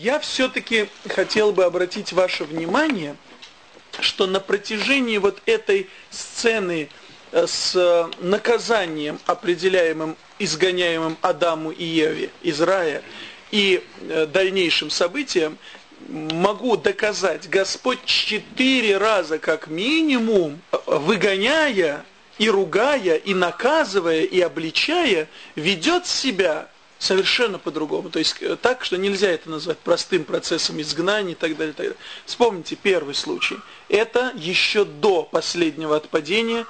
Я все-таки хотел бы обратить ваше внимание, что на протяжении вот этой сцены э, с наказанием, определяемым, изгоняемым Адаму и Еве из рая, и э, дальнейшим событиям, могу доказать, Господь четыре раза как минимум, выгоняя и ругая, и наказывая, и обличая, ведет себя совершенно по-другому. То есть э, так, что нельзя это назвать простым процессом изгнания и так далее. И так далее. Вспомните первый случай. Это еще до последнего отпадения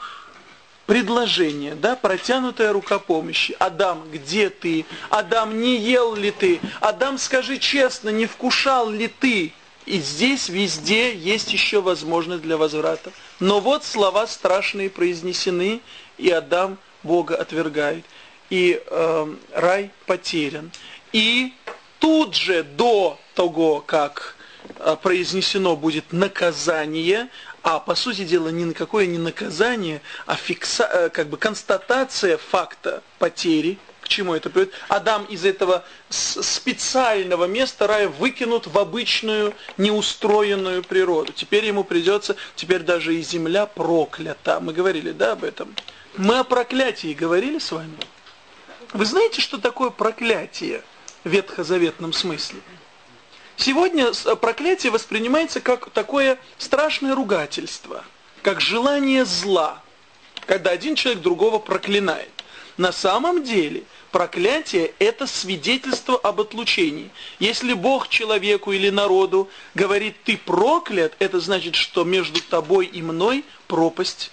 предложение, да, протянутая рука помощи. Адам, где ты? Адам, не ел ли ты? Адам, скажи честно, не вкушал ли ты? И здесь везде есть еще возможность для возврата. Но вот слова страшные произнесены, и Адам Бога отвергает. И э, рай потерян. И тут же до того, как э, произнесено будет наказание, а по сути дела ни на какое не наказание, а фикса, э, как бы констатация факта потери, к чему это приводит. Адам из этого специального места рая выкинут в обычную неустроенную природу. Теперь ему придется, теперь даже и земля проклята. Мы говорили, да, об этом? Мы о проклятии говорили с вами? Вы знаете, что такое проклятие в ветхозаветном смысле? Сегодня э, проклятие воспринимается как такое страшное ругательство, как желание зла, когда один человек другого проклинает. На самом деле проклятие – это свидетельство об отлучении. Если Бог человеку или народу говорит «ты проклят», это значит, что между тобой и мной пропасть,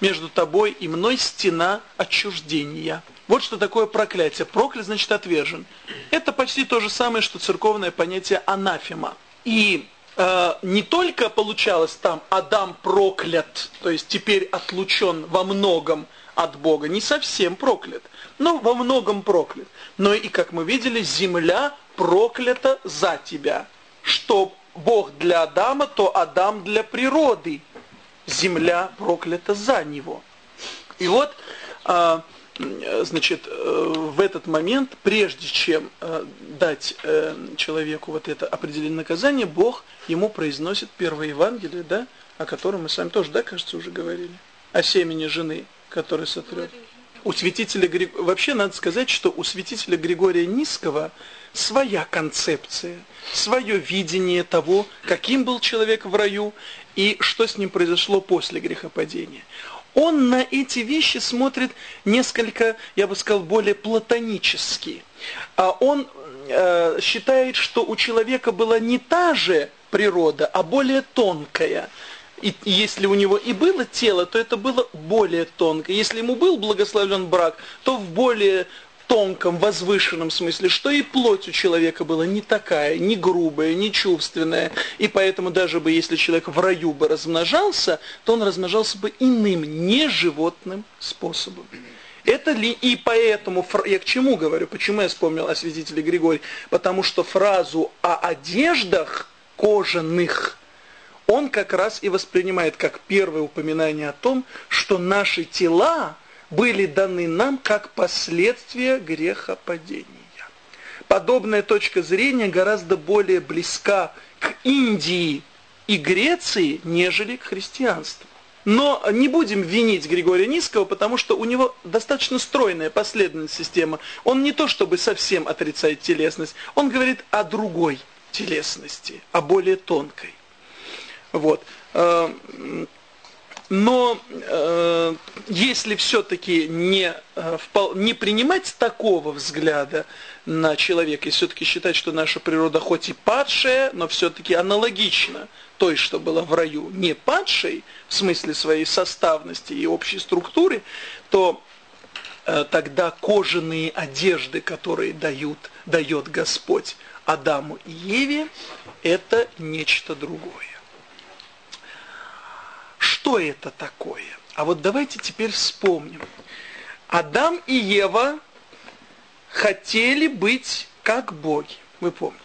между тобой и мной стена отчуждения. Вот что такое проклятие. Проклят значит отвержен. Это почти то же самое, что церковное понятие анафема. И э, не только получалось там Адам проклят, то есть теперь отлучен во многом от Бога, не совсем проклят, но во многом проклят. Но и, как мы видели, земля проклята за тебя. Что Бог для Адама, то Адам для природы. Земля проклята за него. И вот... Э, значит, э, в этот момент, прежде чем э, дать э, человеку вот это определенное наказание, Бог ему произносит первое Евангелие, да, о котором мы с вами тоже, да, кажется, уже говорили, о семени жены, которая сотрет. У святителя Григория, вообще надо сказать, что у святителя Григория Низкого своя концепция, свое видение того, каким был человек в раю и что с ним произошло после грехопадения он на эти вещи смотрит несколько, я бы сказал, более платонически. А он э, считает, что у человека была не та же природа, а более тонкая. И если у него и было тело, то это было более тонкое. Если ему был благословлен брак, то в более тонком, возвышенном смысле, что и плоть у человека была не такая, не грубая, не чувственная. И поэтому даже бы, если человек в раю бы размножался, то он размножался бы иным, не животным способом. Это ли и поэтому, я к чему говорю, почему я вспомнил о святителе Григории? Потому что фразу о одеждах кожаных он как раз и воспринимает как первое упоминание о том, что наши тела были даны нам как последствия грехопадения. Подобная точка зрения гораздо более близка к Индии и Греции, нежели к христианству. Но не будем винить Григория Низкого, потому что у него достаточно стройная последовательная система. Он не то чтобы совсем отрицает телесность, он говорит о другой телесности, о более тонкой. Вот. Но э, если все-таки не, э, не принимать такого взгляда на человека, и все-таки считать, что наша природа хоть и падшая, но все-таки аналогична той, что была в раю, не падшей в смысле своей составности и общей структуры, то э, тогда кожаные одежды, которые дают, дает Господь Адаму и Еве, это нечто другое. Что это такое? А вот давайте теперь вспомним. Адам и Ева хотели быть как боги, вы помните.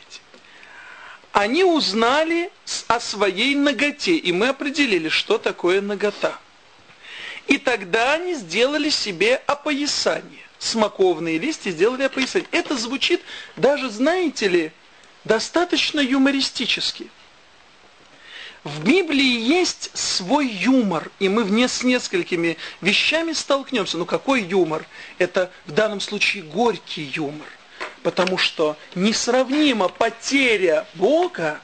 Они узнали о своей ноготе, и мы определили, что такое нагота. И тогда они сделали себе опоясание. Смоковные листья сделали опоясание. Это звучит, даже знаете ли, достаточно юмористический. В Библии есть свой юмор, и мы вне с несколькими вещами столкнемся. Ну какой юмор? Это в данном случае горький юмор. Потому что несравнима потеря Бога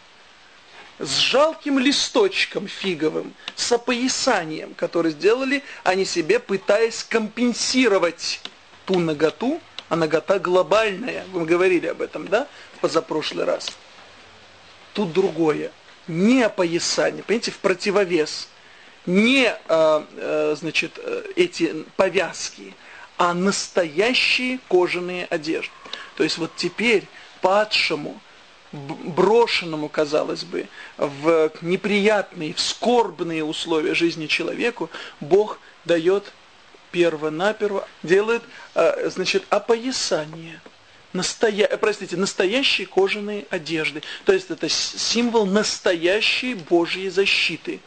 с жалким листочком фиговым, с опоясанием, который сделали они себе, пытаясь компенсировать ту наготу, а нагота глобальная. Мы говорили об этом, да, позапрошлый раз. Тут другое не опоясание, понимаете, в противовес, не, э, э, значит, э, эти повязки, а настоящие кожаные одежды. То есть вот теперь падшему, брошенному, казалось бы, в неприятные, в скорбные условия жизни человеку, Бог дает перво-наперво, делает, значит, опоясание – настоя... простите, настоящие кожаные одежды. То есть это символ настоящей Божьей защиты.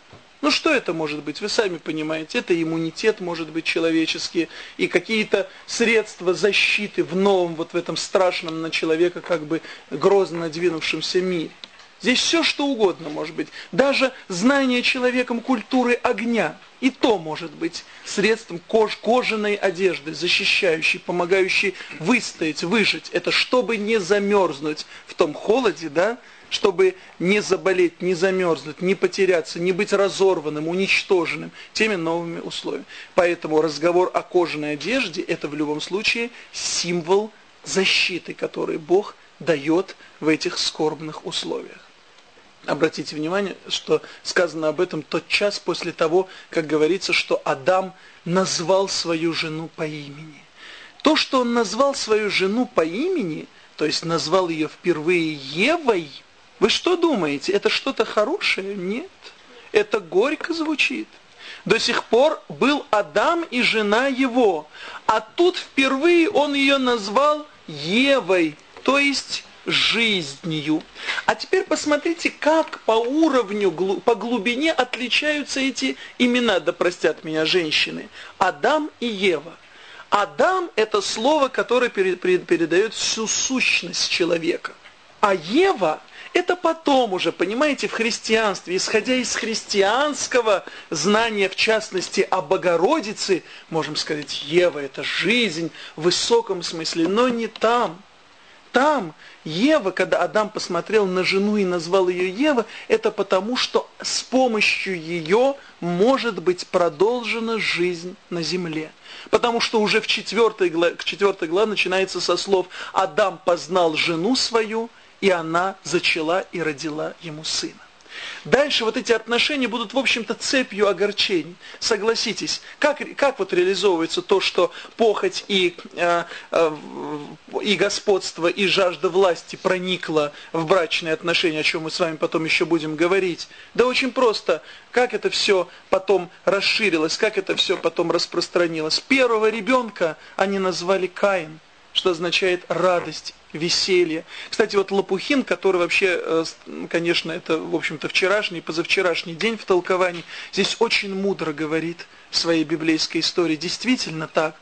Ну что это может быть? Вы сами понимаете, это иммунитет может быть человеческий и какие-то средства защиты в новом, вот в этом страшном на человека как бы грозно надвинувшемся мире. Здесь все что угодно может быть. Даже знание человеком культуры огня. И то может быть средством кож, кожаной одежды, защищающей, помогающей выстоять, выжить. Это чтобы не замерзнуть в том холоде, да, чтобы не заболеть, не замерзнуть, не потеряться, не быть разорванным, уничтоженным теми новыми условиями. Поэтому разговор о кожаной одежде – это в любом случае символ защиты, который Бог дает в этих скорбных условиях. Обратите внимание, что сказано об этом тот час после того, как говорится, что Адам назвал свою жену по имени. То, что он назвал свою жену по имени, то есть назвал ее впервые Евой, вы что думаете, это что-то хорошее? Нет. Это горько звучит. До сих пор был Адам и жена его, а тут впервые он ее назвал Евой, то есть жизнью. А теперь посмотрите, как по уровню, по глубине отличаются эти имена, да простят меня женщины. Адам и Ева. Адам – это слово, которое передает всю сущность человека. А Ева – это потом уже, понимаете, в христианстве, исходя из христианского знания, в частности, о Богородице, можем сказать, Ева – это жизнь в высоком смысле, но не там. Там Ева, когда Адам посмотрел на жену и назвал ее Ева, это потому, что с помощью ее может быть продолжена жизнь на земле. Потому что уже в четвертой главе, четвертой главе начинается со слов «Адам познал жену свою, и она зачала и родила ему сына». Дальше вот эти отношения будут, в общем-то, цепью огорчений. Согласитесь, как, как вот реализовывается то, что похоть и, э, э, и господство, и жажда власти проникла в брачные отношения, о чем мы с вами потом еще будем говорить? Да очень просто. Как это все потом расширилось, как это все потом распространилось. Первого ребенка они назвали Каин, что означает радость веселье. Кстати, вот Лопухин, который вообще, э, конечно, это, в общем-то, вчерашний, позавчерашний день в толковании, здесь очень мудро говорит в своей библейской истории. Действительно так.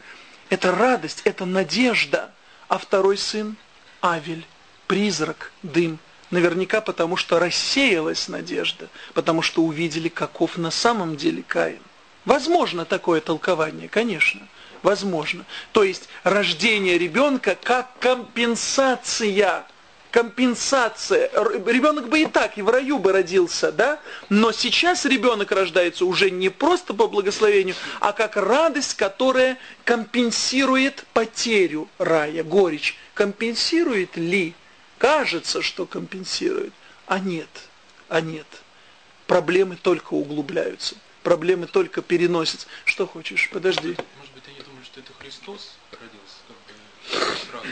Это радость, это надежда. А второй сын – Авель, призрак, дым. Наверняка потому, что рассеялась надежда, потому что увидели, каков на самом деле Каин. Возможно такое толкование, конечно возможно. То есть рождение ребенка как компенсация. Компенсация. Ребенок бы и так, и в раю бы родился, да? Но сейчас ребенок рождается уже не просто по благословению, а как радость, которая компенсирует потерю рая, горечь. Компенсирует ли? Кажется, что компенсирует, а нет, а нет. Проблемы только углубляются, проблемы только переносятся. Что хочешь? Подожди что это Христос родился, как бы сразу.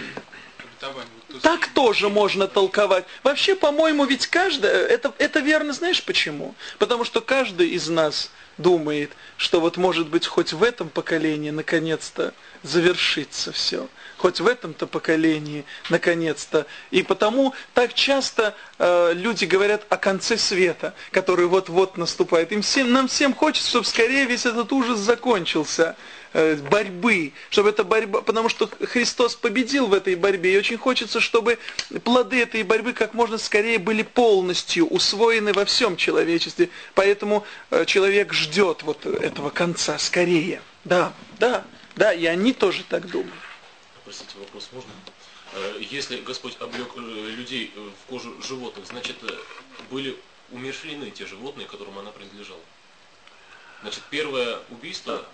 Вот так тоже можно толковать. Вообще, по-моему, ведь каждый, это, это верно, знаешь почему? Потому что каждый из нас думает, что вот может быть хоть в этом поколении наконец-то завершится все. Хоть в этом-то поколении, наконец-то. И потому так часто э, люди говорят о конце света, который вот-вот наступает. Им всем, нам всем хочется, чтобы скорее весь этот ужас закончился э, борьбы, чтобы эта борьба, потому что Христос победил в этой борьбе, и очень хочется, чтобы плоды этой борьбы как можно скорее были полностью усвоены во всем человечестве, поэтому э, человек ждет вот этого конца скорее. Да, да, да, и они тоже так думают. Простите, вопрос можно? Э, если Господь облег э, людей э, в кожу животных, значит, были умершлены те животные, которым она принадлежала. Значит, первое убийство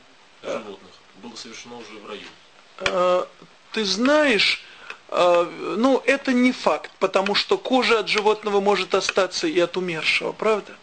животных было совершено уже в раю. Ты знаешь, ну, это не факт, потому что кожа от животного может остаться и от умершего, правда?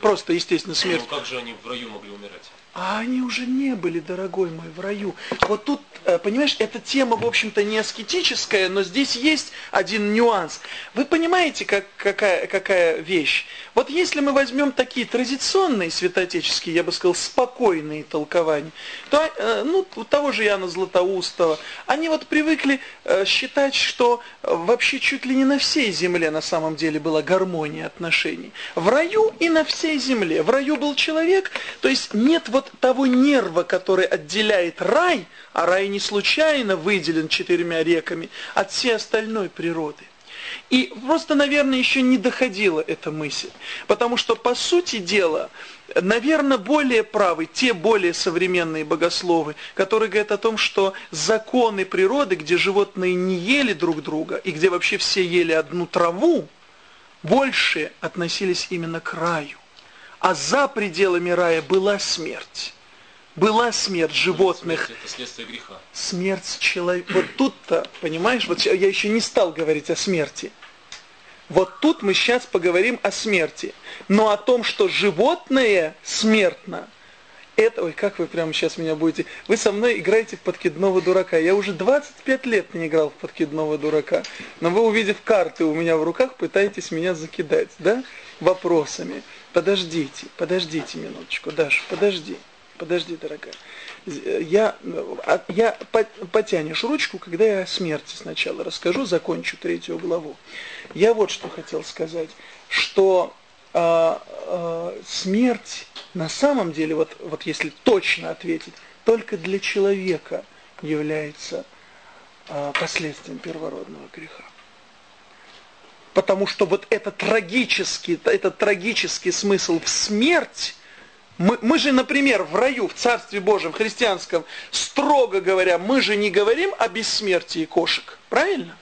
Просто, естественно, смерть. Но как же они в раю могли умирать? А они уже не были, дорогой мой, в раю. Вот тут, э, понимаешь, эта тема, в общем-то, не аскетическая, но здесь есть один нюанс. Вы понимаете, как, какая, какая вещь? Вот если мы возьмем такие традиционные святоотеческие, я бы сказал, спокойные толкования, то, э, ну, того же Яна Златоустова, они вот привыкли э, считать, что вообще чуть ли не на всей земле на самом деле была гармония отношений. В раю и на всей земле. В раю был человек, то есть нет вот вот того нерва, который отделяет рай, а рай не случайно выделен четырьмя реками, от всей остальной природы. И просто, наверное, еще не доходила эта мысль. Потому что, по сути дела, наверное, более правы те более современные богословы, которые говорят о том, что законы природы, где животные не ели друг друга, и где вообще все ели одну траву, больше относились именно к раю а за пределами рая была смерть. Была смерть животных. Смерть это следствие греха. Смерть человека. Вот тут-то, понимаешь, вот я еще не стал говорить о смерти. Вот тут мы сейчас поговорим о смерти. Но о том, что животное смертно, это, ой, как вы прямо сейчас меня будете, вы со мной играете в подкидного дурака. Я уже 25 лет не играл в подкидного дурака, но вы, увидев карты у меня в руках, пытаетесь меня закидать, да, вопросами. Подождите, подождите минуточку, Даша, подожди, подожди, дорогая. Я, а, я потянешь ручку, когда я о смерти сначала расскажу, закончу третью главу. Я вот что хотел сказать, что а, а, смерть на самом деле, вот, вот если точно ответить, только для человека является а, последствием первородного греха потому что вот этот трагический, этот трагический смысл в смерть, мы, мы же, например, в раю, в Царстве Божьем, в христианском, строго говоря, мы же не говорим о бессмертии кошек, правильно?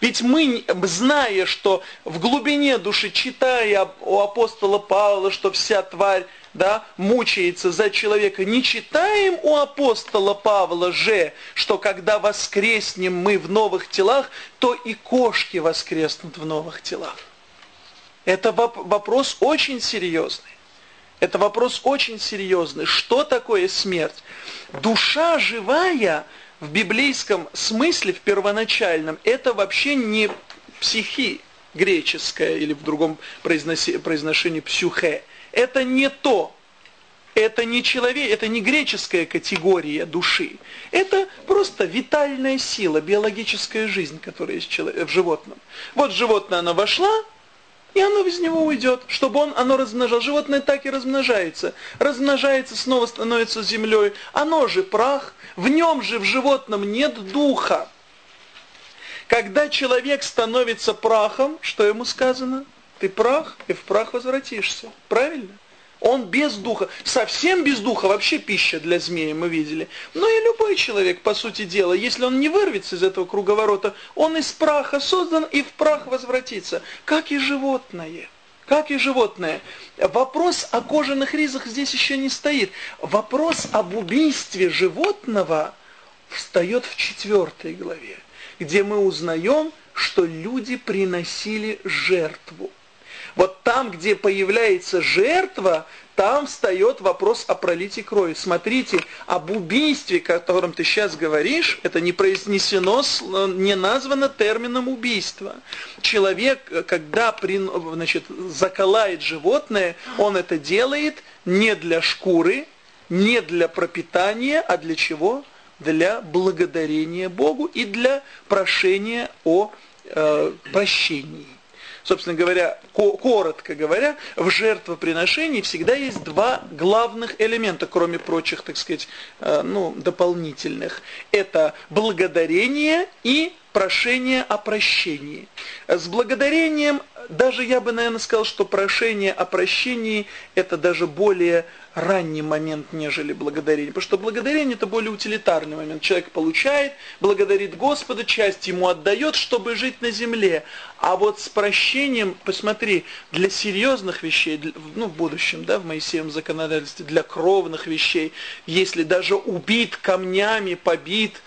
Ведь мы, зная, что в глубине души, читая у апостола Павла, что вся тварь да, мучается за человека, не читаем у апостола Павла же, что когда воскреснем мы в новых телах, то и кошки воскреснут в новых телах. Это вопрос очень серьезный. Это вопрос очень серьезный. Что такое смерть? Душа живая – в библейском смысле, в первоначальном, это вообще не психи греческая или в другом произношении псюхе. Это не то. Это не человек, это не греческая категория души. Это просто витальная сила, биологическая жизнь, которая есть в животном. Вот животное, оно вошла, и оно из него уйдет, чтобы он, оно размножалось. Животное так и размножается. Размножается, снова становится землей. Оно же прах, в нем же, в животном, нет духа. Когда человек становится прахом, что ему сказано? Ты прах, и в прах возвратишься. Правильно? Он без духа, совсем без духа, вообще пища для змея, мы видели. Но и любой человек, по сути дела, если он не вырвется из этого круговорота, он из праха создан и в прах возвратится, как и животное. Как и животное. Вопрос о кожаных ризах здесь еще не стоит. Вопрос об убийстве животного встает в четвертой главе, где мы узнаем, что люди приносили жертву. Вот там, где появляется жертва, там встает вопрос о пролитии крови. Смотрите, об убийстве, о котором ты сейчас говоришь, это не произнесено, не названо термином убийства. Человек, когда значит, заколает животное, он это делает не для шкуры, не для пропитания, а для чего? для благодарения Богу и для прошения о э, прощении. Собственно говоря, коротко говоря, в жертвоприношении всегда есть два главных элемента, кроме прочих, так сказать, э, ну, дополнительных. Это благодарение и прошение о прощении. С благодарением, даже я бы, наверное, сказал, что прошение о прощении – это даже более ранний момент, нежели благодарение. Потому что благодарение – это более утилитарный момент. Человек получает, благодарит Господа, часть ему отдает, чтобы жить на земле. А вот с прощением, посмотри, для серьезных вещей, ну, в будущем, да, в Моисеевом законодательстве, для кровных вещей, если даже убит камнями, побит,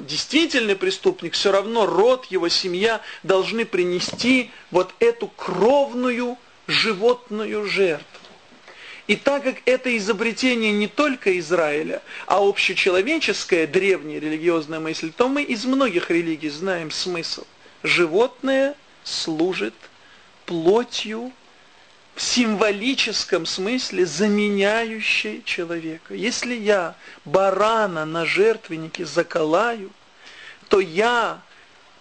действительный преступник, все равно род, его семья должны принести вот эту кровную животную жертву. И так как это изобретение не только Израиля, а общечеловеческая древняя религиозная мысль, то мы из многих религий знаем смысл. Животное служит плотью в символическом смысле заменяющей человека. Если я барана на жертвеннике заколаю, то я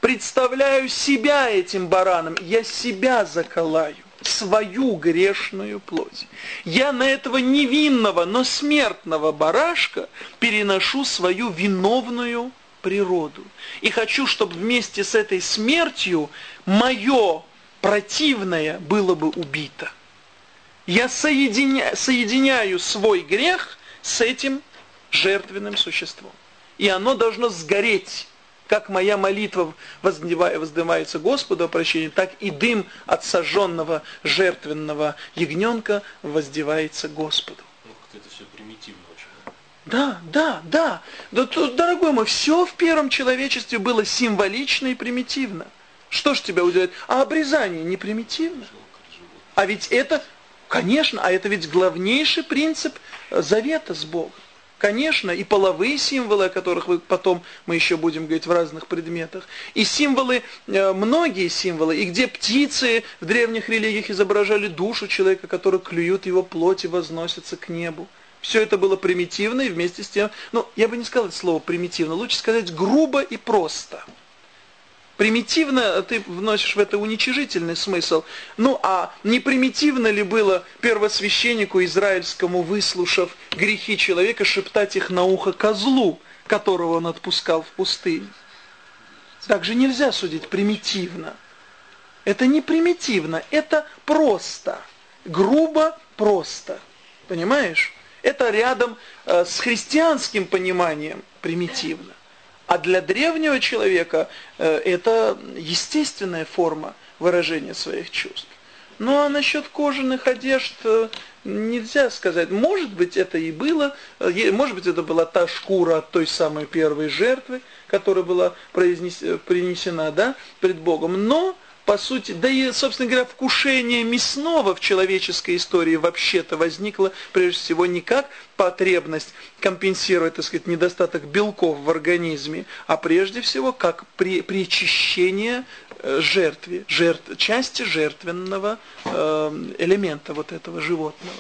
представляю себя этим бараном, я себя заколаю, свою грешную плоть. Я на этого невинного, но смертного барашка переношу свою виновную природу. И хочу, чтобы вместе с этой смертью мое противное было бы убито я соединя, соединяю свой грех с этим жертвенным существом. И оно должно сгореть. Как моя молитва воздымается Господу о прощении, так и дым от сожженного жертвенного ягненка воздевается Господу. Ну, как это все примитивно очень. Да, да, да. да тут, дорогой мой, все в первом человечестве было символично и примитивно. Что ж тебя удивляет? А обрезание не примитивно? А ведь это Конечно, а это ведь главнейший принцип э, завета с Богом. Конечно, и половые символы, о которых вы потом мы еще будем говорить в разных предметах, и символы, э, многие символы, и где птицы в древних религиях изображали душу человека, который клюют его плоть и возносится к небу. Все это было примитивно и вместе с тем, ну, я бы не сказал это слово примитивно, лучше сказать грубо и просто примитивно ты вносишь в это уничижительный смысл. Ну а не примитивно ли было первосвященнику израильскому, выслушав грехи человека, шептать их на ухо козлу, которого он отпускал в пустыне? Так же нельзя судить примитивно. Это не примитивно, это просто. Грубо просто. Понимаешь? Это рядом э, с христианским пониманием примитивно. А для древнего человека э, это естественная форма выражения своих чувств. Ну а насчет кожаных одежд э, нельзя сказать. Может быть это и было, э, может быть это была та шкура от той самой первой жертвы, которая была принесена да, пред Богом. Но по сути, да и, собственно говоря, вкушение мясного в человеческой истории вообще-то возникло, прежде всего, не как потребность компенсировать, так сказать, недостаток белков в организме, а прежде всего, как при, причащение э, жертве, жертв, части жертвенного э, элемента вот этого животного.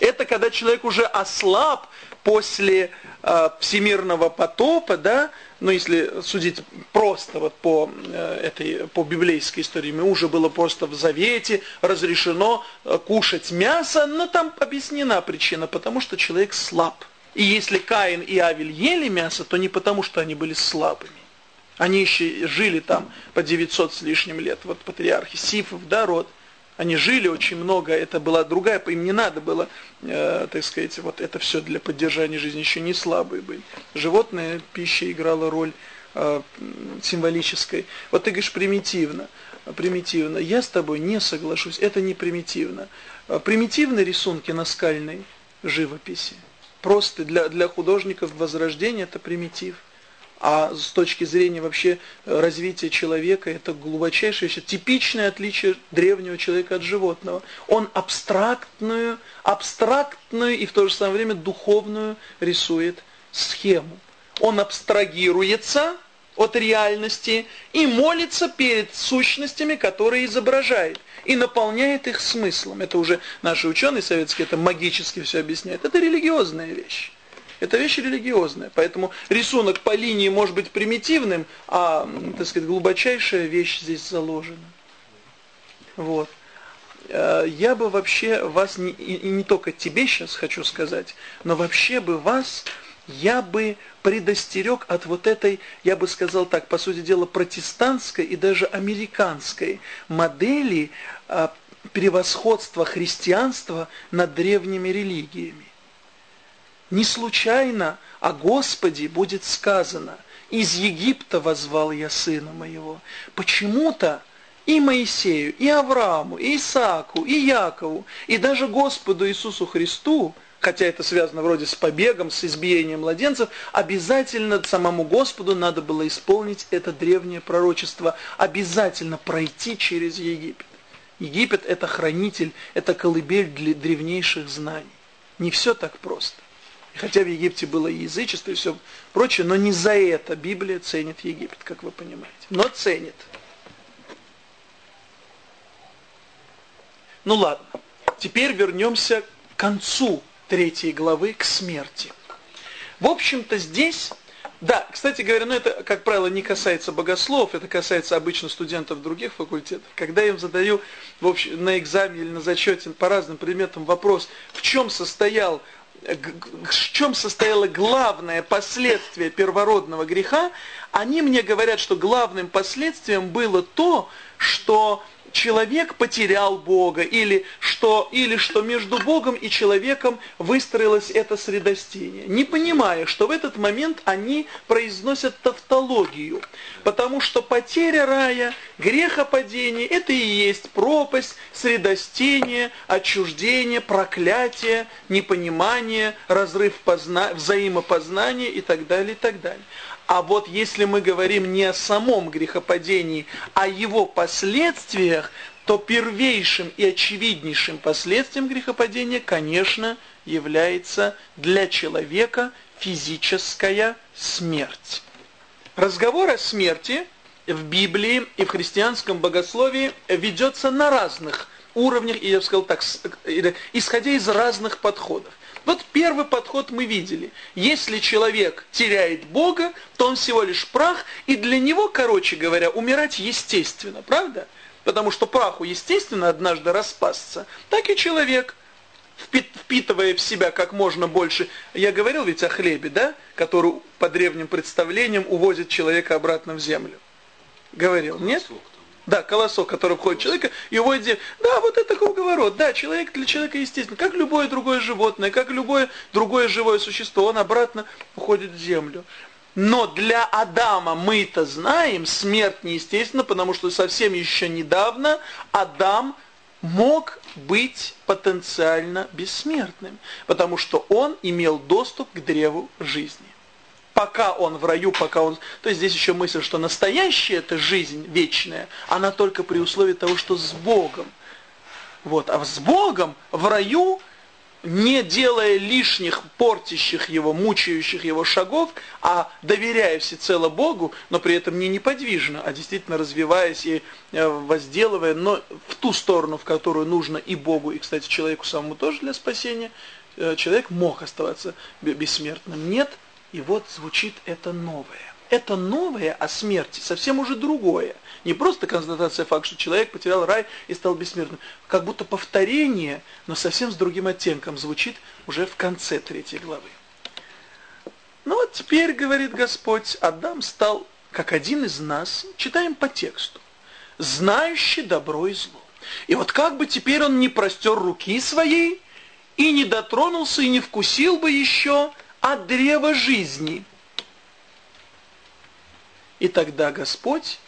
Это когда человек уже ослаб после э, всемирного потопа, да, ну если судить просто вот по э, этой по библейской истории, ему уже было просто в завете разрешено э, кушать мясо, но там объяснена причина, потому что человек слаб. И если Каин и Авель ели мясо, то не потому, что они были слабыми. Они еще жили там по 900 с лишним лет, вот патриархи Сифов, да, род. Они жили очень много, это была другая, им не надо было, э, так сказать, вот это все для поддержания жизни, еще не слабые были. Животная пища играла роль э, символической. Вот ты говоришь примитивно, примитивно. Я с тобой не соглашусь, это не примитивно. Э, примитивные рисунки на скальной живописи, просто для, для художников Возрождения это примитив. А с точки зрения вообще э, развития человека, это глубочайшее, типичное отличие древнего человека от животного. Он абстрактную, абстрактную и в то же самое время духовную рисует схему. Он абстрагируется от реальности и молится перед сущностями, которые изображает, и наполняет их смыслом. Это уже наши ученые советские, это магически все объясняют. Это религиозная вещь. Это вещь религиозная. Поэтому рисунок по линии может быть примитивным, а, так сказать, глубочайшая вещь здесь заложена. Вот. Э, я бы вообще вас, не, и не только тебе сейчас хочу сказать, но вообще бы вас я бы предостерег от вот этой, я бы сказал так, по сути дела, протестантской и даже американской модели а, превосходства христианства над древними религиями. Не случайно о Господе будет сказано, «Из Египта возвал я сына моего». Почему-то и Моисею, и Аврааму, и Исааку, и Якову, и даже Господу Иисусу Христу – хотя это связано вроде с побегом, с избиением младенцев, обязательно самому Господу надо было исполнить это древнее пророчество, обязательно пройти через Египет. Египет – это хранитель, это колыбель для древнейших знаний. Не все так просто. Хотя в Египте было язычество, и все прочее, но не за это Библия ценит Египет, как вы понимаете. Но ценит. Ну ладно, теперь вернемся к концу третьей главы к смерти. В общем-то здесь, да, кстати говоря, ну это, как правило, не касается богослов, это касается обычно студентов других факультетов. Когда я им задаю в общем, на экзамене или на зачете по разным предметам вопрос, в чем состоял в чем состояло главное последствие первородного греха, они мне говорят, что главным последствием было то, что человек потерял Бога, или что, или что между Богом и человеком выстроилось это средостение, не понимая, что в этот момент они произносят тавтологию, потому что потеря рая, грехопадение – это и есть пропасть, средостение, отчуждение, проклятие, непонимание, разрыв позна... взаимопознания и так далее, и так далее. А вот если мы говорим не о самом грехопадении, а о его последствиях, то первейшим и очевиднейшим последствием грехопадения, конечно, является для человека физическая смерть. Разговор о смерти в Библии и в христианском богословии ведется на разных уровнях, и я бы сказал так, исходя из разных подходов. Вот первый подход мы видели. Если человек теряет Бога, то он всего лишь прах, и для него, короче говоря, умирать естественно, правда? Потому что праху естественно однажды распасться. Так и человек, впитывая в себя как можно больше. Я говорил ведь о хлебе, да? Который по древним представлениям увозит человека обратно в землю. Говорил, нет? Да, колосок, который входит в человека, и уводит Да, вот это круговорот. Да, человек для человека естественно, как любое другое животное, как любое другое живое существо, он обратно уходит в землю. Но для Адама мы-то знаем, смерть неестественна, потому что совсем еще недавно Адам мог быть потенциально бессмертным, потому что он имел доступ к древу жизни пока он в раю, пока он... То есть здесь еще мысль, что настоящая эта жизнь вечная, она только при условии того, что с Богом. Вот. А с Богом в раю, не делая лишних, портящих его, мучающих его шагов, а доверяя всецело Богу, но при этом не неподвижно, а действительно развиваясь и э, возделывая, но в ту сторону, в которую нужно и Богу, и, кстати, человеку самому тоже для спасения, э, человек мог оставаться бессмертным. Нет, и вот звучит это новое. Это новое о смерти, совсем уже другое. Не просто констатация факта, что человек потерял рай и стал бессмертным. Как будто повторение, но совсем с другим оттенком звучит уже в конце третьей главы. Ну вот теперь, говорит Господь, Адам стал, как один из нас, читаем по тексту, знающий добро и зло. И вот как бы теперь он не простер руки своей, и не дотронулся, и не вкусил бы еще от древа жизни. И тогда Господь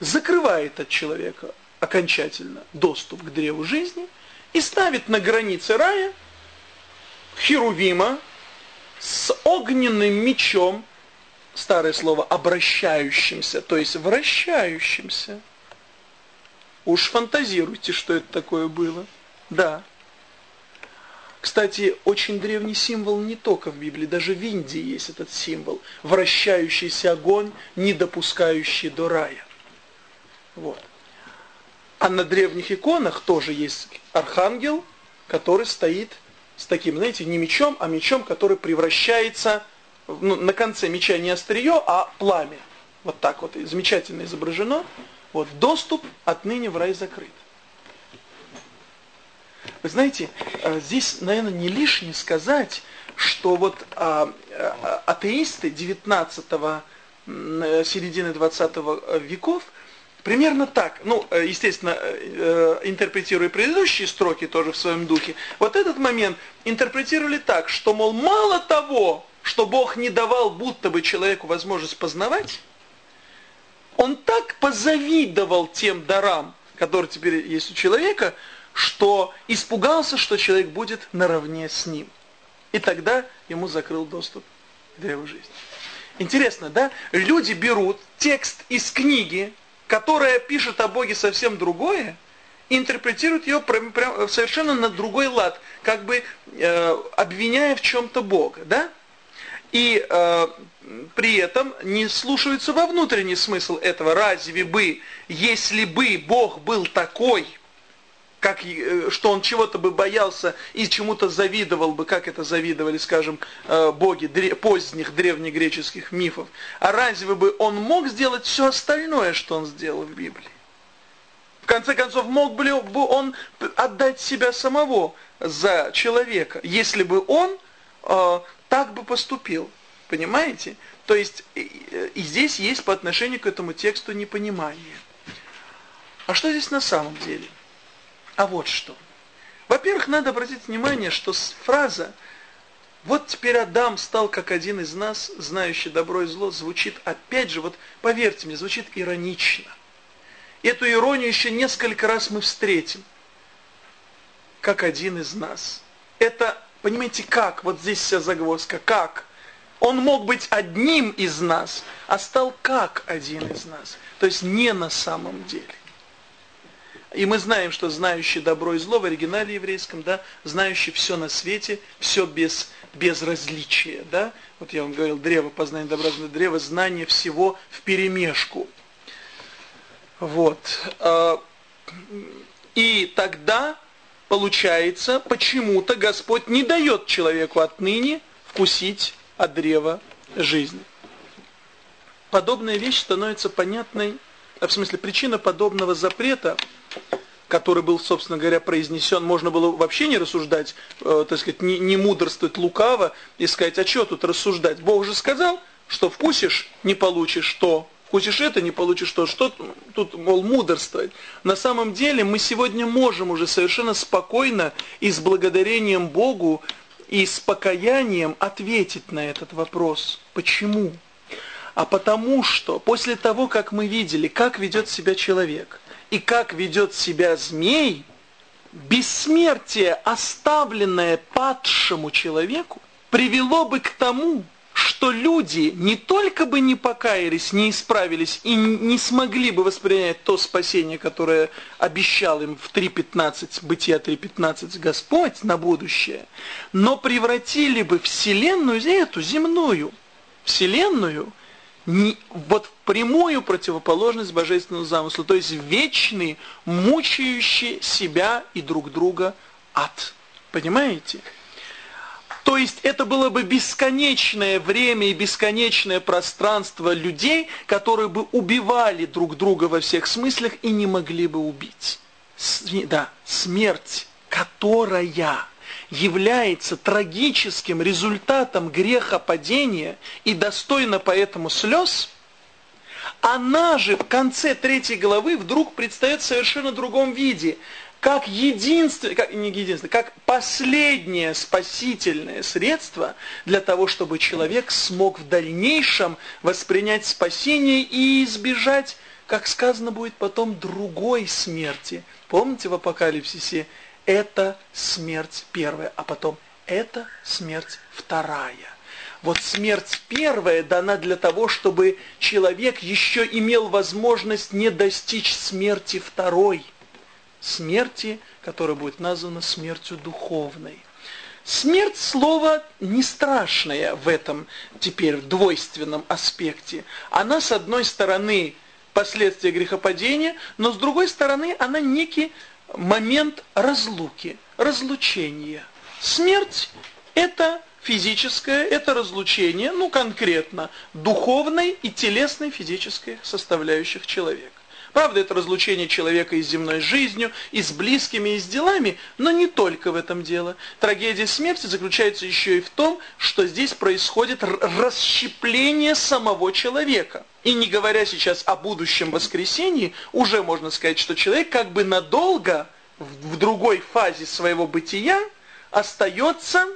закрывает от человека окончательно доступ к древу жизни и ставит на границе рая Херувима с огненным мечом, старое слово, обращающимся, то есть вращающимся. Уж фантазируйте, что это такое было. Да. Кстати, очень древний символ не только в Библии, даже в Индии есть этот символ. Вращающийся огонь, не допускающий до рая. Вот. А на древних иконах тоже есть архангел, который стоит с таким, знаете, не мечом, а мечом, который превращается, ну, на конце меча не острие, а пламя. Вот так вот замечательно изображено. Вот доступ отныне в рай закрыт. Вы знаете, э, здесь, наверное, не лишнее сказать, что вот а, а, атеисты 19 э, середины 20 веков примерно так, ну, э, естественно, интерпретируя предыдущие строки тоже в своем духе, вот этот момент интерпретировали так, что, мол, мало того, что Бог не давал будто бы человеку возможность познавать, он так позавидовал тем дарам, которые теперь есть у человека, что испугался, что человек будет наравне с ним. И тогда ему закрыл доступ к древу жизни. Интересно, да? Люди берут текст из книги, которая пишет о Боге совсем другое, и интерпретируют ее прям, прям, совершенно на другой лад, как бы э, обвиняя в чем-то Бога, да? И э, при этом не слушаются во внутренний смысл этого. Разве бы, если бы Бог был такой, как, э, что он чего-то бы боялся и чему-то завидовал бы, как это завидовали, скажем, э, боги поздних древнегреческих мифов. А разве бы он мог сделать все остальное, что он сделал в Библии? В конце концов, мог бы он отдать себя самого за человека, если бы он э, так бы поступил? Понимаете? То есть и, и здесь есть по отношению к этому тексту непонимание. А что здесь на самом деле? А вот что. Во-первых, надо обратить внимание, что фраза «Вот теперь Адам стал как один из нас, знающий добро и зло» звучит, опять же, вот поверьте мне, звучит иронично. Эту иронию еще несколько раз мы встретим. Как один из нас. Это, понимаете, как? Вот здесь вся загвоздка. Как? Он мог быть одним из нас, а стал как один из нас. То есть не на самом деле. И мы знаем, что знающий добро и зло в оригинале еврейском, да, знающий все на свете, все без, без различия, да. Вот я вам говорил, древо, познание добра, древо, знание всего в перемешку. Вот. А, и тогда, получается, почему-то Господь не дает человеку отныне вкусить от древа жизни. Подобная вещь становится понятной, в смысле причина подобного запрета – который был, собственно говоря, произнесен, можно было вообще не рассуждать, э, так сказать, не, не мудрствовать лукаво и сказать, а что тут рассуждать? Бог же сказал, что вкусишь, не получишь то, вкусишь это, не получишь то, что тут, мол, мудрствовать. На самом деле мы сегодня можем уже совершенно спокойно и с благодарением Богу и с покаянием ответить на этот вопрос. Почему? А потому что после того, как мы видели, как ведет себя человек – и как ведет себя змей, бессмертие, оставленное падшему человеку, привело бы к тому, что люди не только бы не покаялись, не исправились и не смогли бы воспринять то спасение, которое обещал им в 3.15, Бытия 3.15 Господь на будущее, но превратили бы Вселенную, эту земную, Вселенную, вот в прямую противоположность божественному замыслу, то есть вечный, мучающий себя и друг друга ад. Понимаете? То есть это было бы бесконечное время и бесконечное пространство людей, которые бы убивали друг друга во всех смыслах и не могли бы убить. С, да, смерть, которая является трагическим результатом греха падения и достойна поэтому слез, она же в конце третьей главы вдруг предстает в совершенно другом виде, как единственное, как, не единственное, как последнее спасительное средство для того, чтобы человек смог в дальнейшем воспринять спасение и избежать, как сказано будет потом, другой смерти. Помните в Апокалипсисе это смерть первая, а потом это смерть вторая. Вот смерть первая дана для того, чтобы человек еще имел возможность не достичь смерти второй. Смерти, которая будет названа смертью духовной. Смерть слово не страшное в этом теперь двойственном аспекте. Она с одной стороны последствия грехопадения, но с другой стороны она некий момент разлуки, разлучения. Смерть – это физическое, это разлучение, ну конкретно, духовной и телесной физической составляющих человека. Правда, это разлучение человека и с земной жизнью, и с близкими, и с делами, но не только в этом дело. Трагедия смерти заключается еще и в том, что здесь происходит расщепление самого человека. И не говоря сейчас о будущем воскресении, уже можно сказать, что человек как бы надолго, в другой фазе своего бытия, остается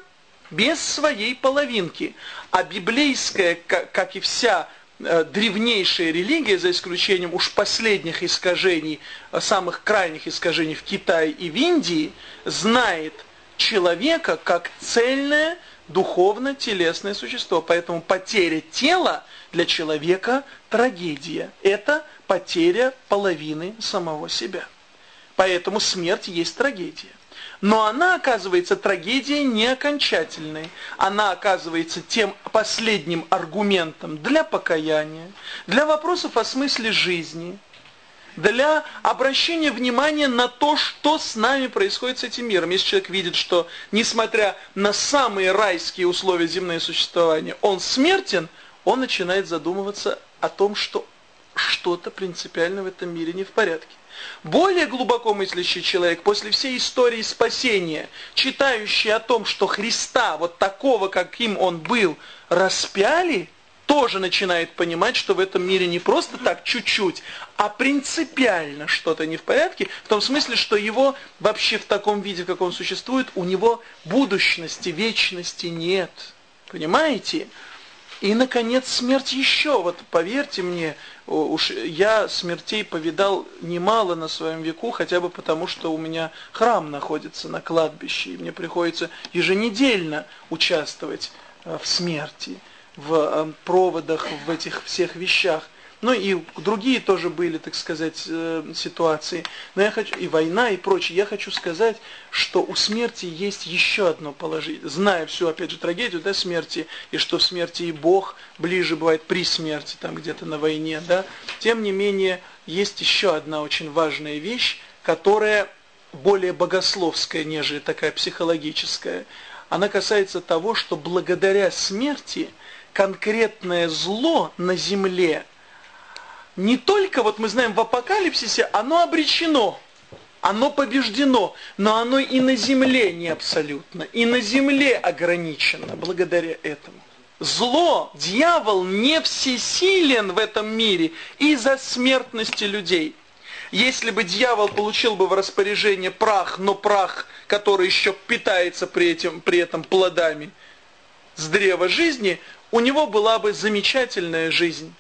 без своей половинки. А библейская, как и вся Э, древнейшая религия, за исключением уж последних искажений, э, самых крайних искажений в Китае и в Индии, знает человека как цельное духовно-телесное существо. Поэтому потеря тела для человека трагедия. Это потеря половины самого себя. Поэтому смерть есть трагедия. Но она оказывается трагедией не окончательной. Она оказывается тем последним аргументом для покаяния, для вопросов о смысле жизни, для обращения внимания на то, что с нами происходит с этим миром. Если человек видит, что несмотря на самые райские условия земного существования, он смертен, он начинает задумываться о том, что что-то принципиально в этом мире не в порядке. Более глубоко мыслящий человек после всей истории спасения, читающий о том, что Христа, вот такого, каким он был, распяли, тоже начинает понимать, что в этом мире не просто так чуть-чуть, а принципиально что-то не в порядке, в том смысле, что его вообще в таком виде, как он существует, у него будущности, вечности нет. Понимаете? И, наконец, смерть еще. Вот поверьте мне, уж я смертей повидал немало на своем веку, хотя бы потому, что у меня храм находится на кладбище, и мне приходится еженедельно участвовать э, в смерти, в э, проводах, в этих всех вещах. Ну и другие тоже были, так сказать, э, ситуации. Но я хочу, и война, и прочее. Я хочу сказать, что у смерти есть еще одно положение. Зная всю, опять же, трагедию да, смерти, и что в смерти и Бог ближе бывает при смерти, там где-то на войне, да. Тем не менее, есть еще одна очень важная вещь, которая более богословская, нежели такая психологическая. Она касается того, что благодаря смерти конкретное зло на земле – не только, вот мы знаем, в апокалипсисе оно обречено, оно побеждено, но оно и на земле не абсолютно, и на земле ограничено благодаря этому. Зло, дьявол не всесилен в этом мире из-за смертности людей. Если бы дьявол получил бы в распоряжение прах, но прах, который еще питается при, этим, при этом плодами с древа жизни, у него была бы замечательная жизнь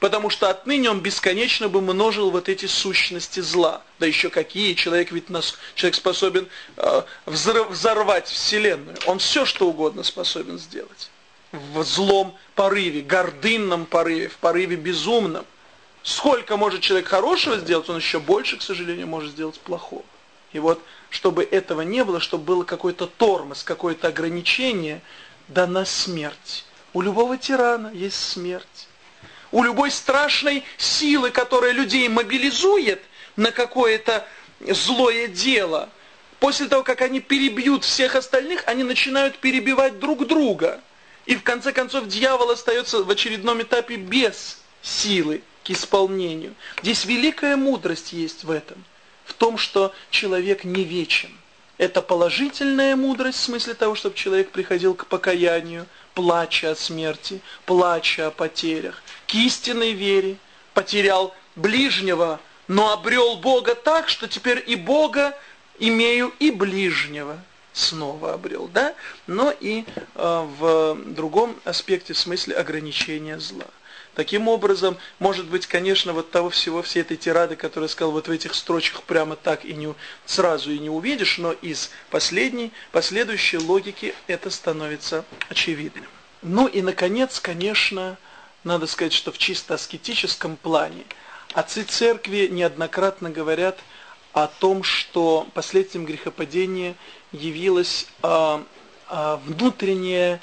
потому что отныне он бесконечно бы множил вот эти сущности зла. Да еще какие, человек ведь нас, человек способен э, взорвать Вселенную. Он все, что угодно способен сделать. В злом порыве, гордынном порыве, в порыве безумном. Сколько может человек хорошего сделать, он еще больше, к сожалению, может сделать плохого. И вот, чтобы этого не было, чтобы было какой-то тормоз, какое-то ограничение, дана смерть. У любого тирана есть смерть у любой страшной силы, которая людей мобилизует на какое-то злое дело, после того, как они перебьют всех остальных, они начинают перебивать друг друга. И в конце концов дьявол остается в очередном этапе без силы к исполнению. Здесь великая мудрость есть в этом, в том, что человек не вечен. Это положительная мудрость в смысле того, чтобы человек приходил к покаянию, плача о смерти, плача о потерях, к истинной вере, потерял ближнего, но обрел Бога так, что теперь и Бога имею, и ближнего снова обрел, да? Но и э, в другом аспекте, в смысле ограничения зла. Таким образом, может быть, конечно, вот того всего, всей этой тирады, которую я сказал, вот в этих строчках прямо так и не, сразу и не увидишь, но из последней, последующей логики это становится очевидным. Ну и, наконец, конечно, надо сказать, что в чисто аскетическом плане отцы церкви неоднократно говорят о том, что последствием грехопадения явилась э, э, внутренняя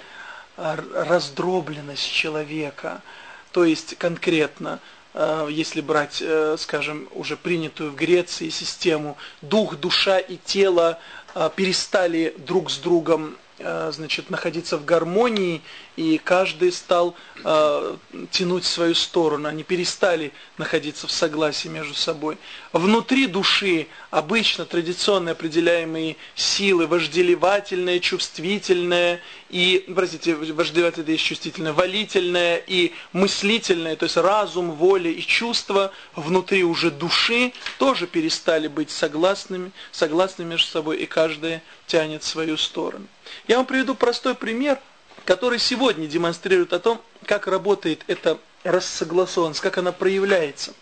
раздробленность человека – то есть конкретно э, если брать, э, скажем, уже принятую в Греции систему, дух, душа и тело э, перестали друг с другом значит, находиться в гармонии, и каждый стал э, тянуть свою сторону. Они перестали находиться в согласии между собой. Внутри души обычно традиционно определяемые силы, вожделевательная, чувствительная и, простите, вожделевательная есть чувствительная, волительная и мыслительная, то есть разум, воля и чувства внутри уже души тоже перестали быть согласными, согласными между собой, и каждая тянет свою сторону. Я вам приведу простой пример, который сегодня демонстрирует о том, как работает эта рассогласованность, как она проявляется.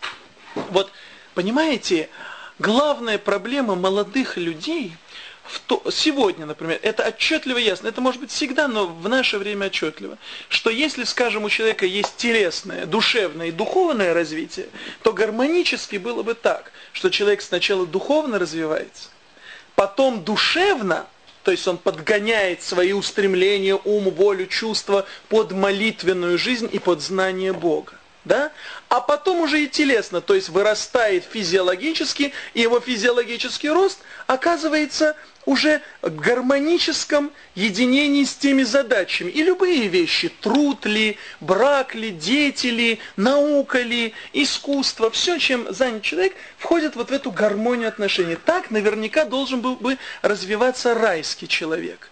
Вот, понимаете, главная проблема молодых людей в то, сегодня, например, это отчетливо ясно, это может быть всегда, но в наше время отчетливо, что если, скажем, у человека есть телесное, душевное и духовное развитие, то гармонически было бы так, что человек сначала духовно развивается, потом душевно, то есть он подгоняет свои устремления, ум, волю, чувства под молитвенную жизнь и под знание Бога. Да? А потом уже и телесно, то есть вырастает физиологически, и его физиологический рост оказывается уже гармоническом единении с теми задачами. И любые вещи, труд ли, брак ли, дети ли, наука ли, искусство, все, чем занят человек, входит вот в эту гармонию отношений. Так наверняка должен был бы развиваться райский человек.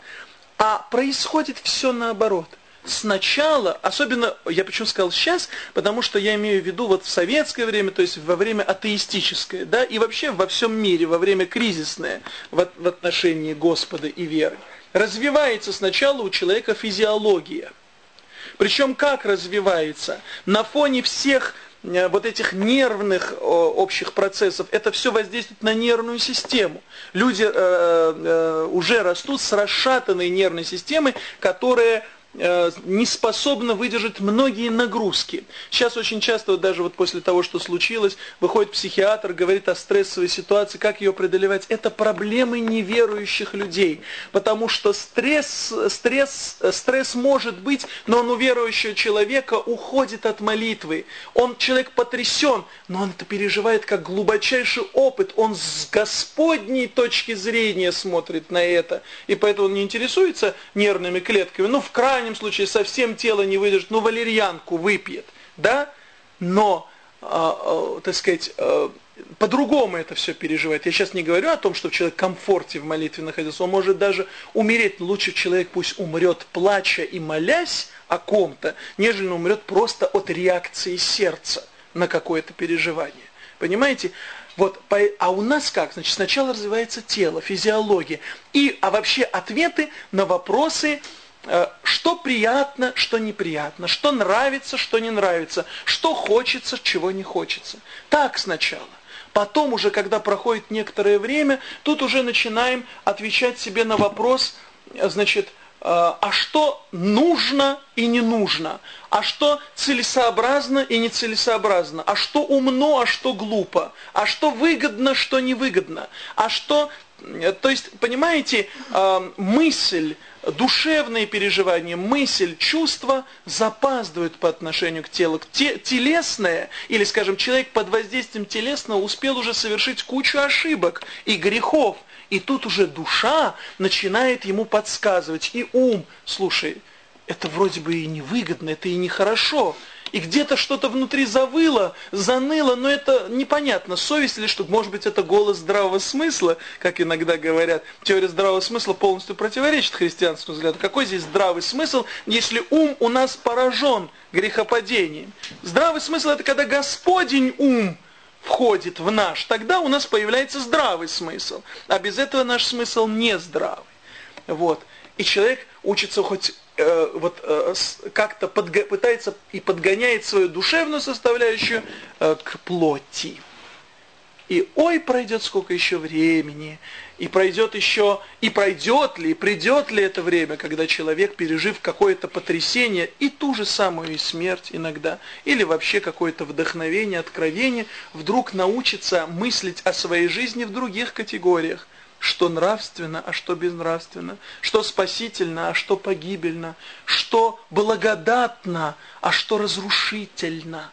А происходит все наоборот сначала, особенно, я почему сказал сейчас, потому что я имею в виду вот в советское время, то есть во время атеистическое, да, и вообще во всем мире, во время кризисное в, в отношении Господа и веры. Развивается сначала у человека физиология. Причем как развивается? На фоне всех э, вот этих нервных общих процессов, это все воздействует на нервную систему. Люди э, э, уже растут с расшатанной нервной системой, которая не способна выдержать многие нагрузки. Сейчас очень часто, вот даже вот после того, что случилось, выходит психиатр, говорит о стрессовой ситуации, как ее преодолевать. Это проблемы неверующих людей, потому что стресс, стресс, стресс может быть, но он у верующего человека уходит от молитвы. Он человек потрясен, но он это переживает как глубочайший опыт. Он с Господней точки зрения смотрит на это, и поэтому он не интересуется нервными клетками. Ну, в крайнем крайнем случае совсем тело не выдержит, ну валерьянку выпьет, да, но, э, так сказать, э, по-другому это все переживает. Я сейчас не говорю о том, что человек в комфорте в молитве находится, он может даже умереть, лучше человек пусть умрет, плача и молясь о ком-то, нежели он умрет просто от реакции сердца на какое-то переживание. Понимаете? Вот, а у нас как? Значит, сначала развивается тело, физиология, и, а вообще ответы на вопросы, что приятно, что неприятно, что нравится, что не нравится, что хочется, чего не хочется. Так сначала. Потом уже, когда проходит некоторое время, тут уже начинаем отвечать себе на вопрос, э, значит, э, а что нужно и не нужно, а что целесообразно и нецелесообразно, а что умно, а что глупо, а что выгодно, что невыгодно, а что то есть, понимаете, мысль, душевные переживания, мысль, чувства запаздывают по отношению к телу. Телесное, или, скажем, человек под воздействием телесного успел уже совершить кучу ошибок и грехов. И тут уже душа начинает ему подсказывать. И ум, слушай, это вроде бы и невыгодно, это и нехорошо и где-то что-то внутри завыло, заныло, но это непонятно, совесть или что, может быть, это голос здравого смысла, как иногда говорят. Теория здравого смысла полностью противоречит христианскому взгляду. Какой здесь здравый смысл, если ум у нас поражен грехопадением? Здравый смысл это когда Господень ум входит в наш, тогда у нас появляется здравый смысл. А без этого наш смысл не здравый. Вот. И человек учится хоть Э, вот э, как-то пытается и подгоняет свою душевную составляющую э, к плоти. И ой, пройдет сколько еще времени, и пройдет еще, и пройдет ли, и придет ли это время, когда человек, пережив какое-то потрясение, и ту же самую смерть иногда, или вообще какое-то вдохновение, откровение, вдруг научится мыслить о своей жизни в других категориях что нравственно, а что безнравственно, что спасительно, а что погибельно, что благодатно, а что разрушительно.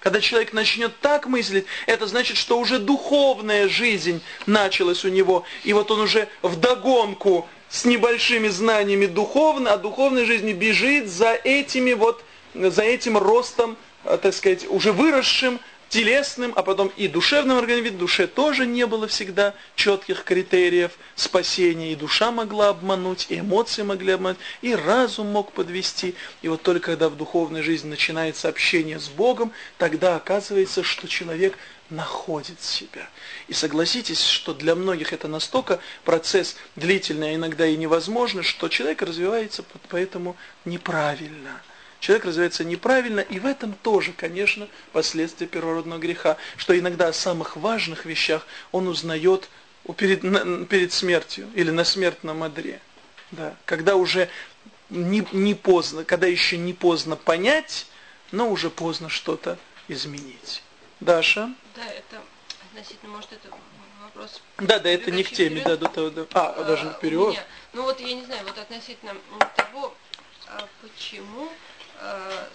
Когда человек начнет так мыслить, это значит, что уже духовная жизнь началась у него. И вот он уже вдогонку с небольшими знаниями духовно, а духовной жизни бежит за этими вот, за этим ростом, э, так сказать, уже выросшим телесным, а потом и душевным организме. В душе тоже не было всегда четких критериев спасения. И душа могла обмануть, и эмоции могли обмануть, и разум мог подвести. И вот только когда в духовной жизни начинается общение с Богом, тогда оказывается, что человек находит себя. И согласитесь, что для многих это настолько процесс длительный, а иногда и невозможный, что человек развивается поэтому неправильно. Человек развивается неправильно, и в этом тоже, конечно, последствия первородного греха, что иногда о самых важных вещах он узнает перед, перед смертью или на смертном одре. Да, когда уже не, не поздно, когда еще не поздно понять, но уже поздно что-то изменить. Даша? Да, это относительно, может, это вопрос... Да, да, это не к теме, да, до того, да. А, а даже вперед. Ну вот, я не знаю, вот относительно того, а почему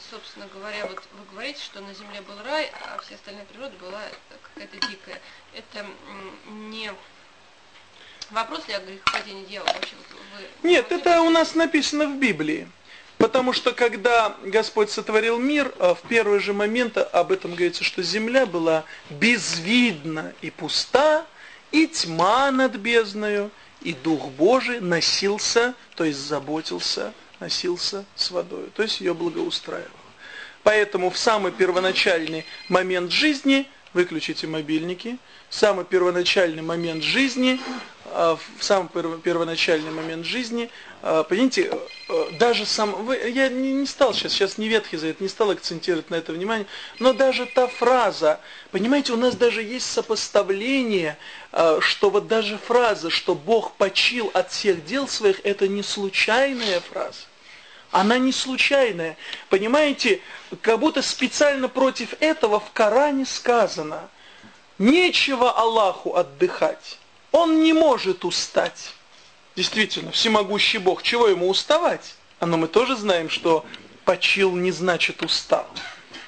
собственно говоря, вот вы говорите, что на Земле был рай, а вся остальная природа была какая-то дикая. Это не вопрос ли о грехопадении дьявола вообще? Вы, Нет, это у нас написано в Библии. Потому что когда Господь сотворил мир, э, в первый же момент об этом говорится, что земля была безвидна и пуста, и тьма над бездною, и Дух Божий носился, то есть заботился носился с водой, то есть ее благоустраивал. Поэтому в самый первоначальный момент жизни, выключите мобильники, самый первоначальный момент жизни а, в самый первоначальный момент жизни, а, понимаете, э, даже сам, я не стал сейчас, сейчас не Ветхий Завет, не стал акцентировать на это внимание, но даже та фраза, понимаете, у нас даже есть сопоставление, а, что вот даже фраза, что Бог почил от всех дел своих, это не случайная фраза. Она не случайная. Понимаете, как будто специально против этого в Коране сказано, нечего Аллаху отдыхать. Он не может устать. Действительно, всемогущий Бог, чего ему уставать? А но мы тоже знаем, что почил не значит устал.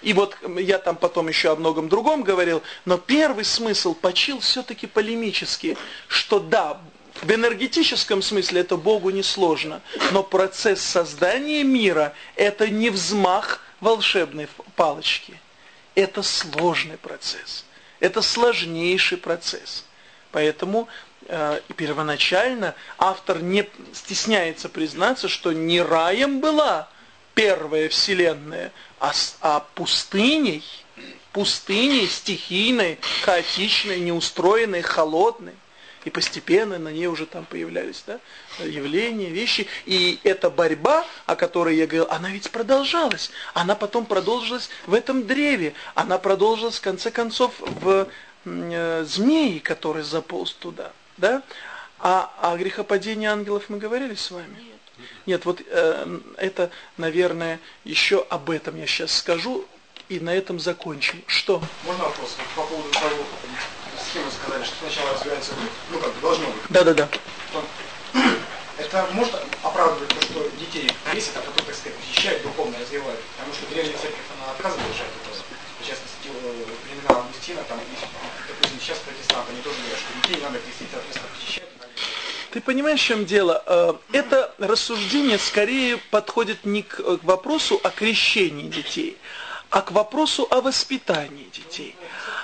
И вот я там потом еще о многом другом говорил, но первый смысл почил все-таки полемический, что да, в энергетическом смысле это Богу не сложно, но процесс создания мира – это не взмах волшебной палочки. Это сложный процесс, это сложнейший процесс. Поэтому э, первоначально автор не стесняется признаться, что не раем была первая вселенная, а, а пустыней, пустыней стихийной, хаотичной, неустроенной, холодной. И постепенно на ней уже там появлялись да, явления, вещи. И эта борьба, о которой я говорил, она ведь продолжалась. Она потом продолжилась в этом древе. Она продолжилась, в конце концов, в э, змеи, который заполз туда. Да? А о грехопадении ангелов мы говорили с вами? Нет. Нет, вот э, это, наверное, еще об этом я сейчас скажу, и на этом закончим. Что? Можно вопрос по поводу того, что сначала развивается, ну как, должно быть. Да-да-да. Это может оправдывать то, что детей весит, а потом, так сказать, защищают, духовно развивают. Потому что древняя церковь, она отказывает решать это. В частности, времена Августина, там, допустим, сейчас протестанты, они тоже говорят, что детей надо крестить, соответственно, защищать. Ты понимаешь, в чем дело? Э, это рассуждение скорее подходит не к вопросу о крещении детей, а к вопросу о воспитании детей.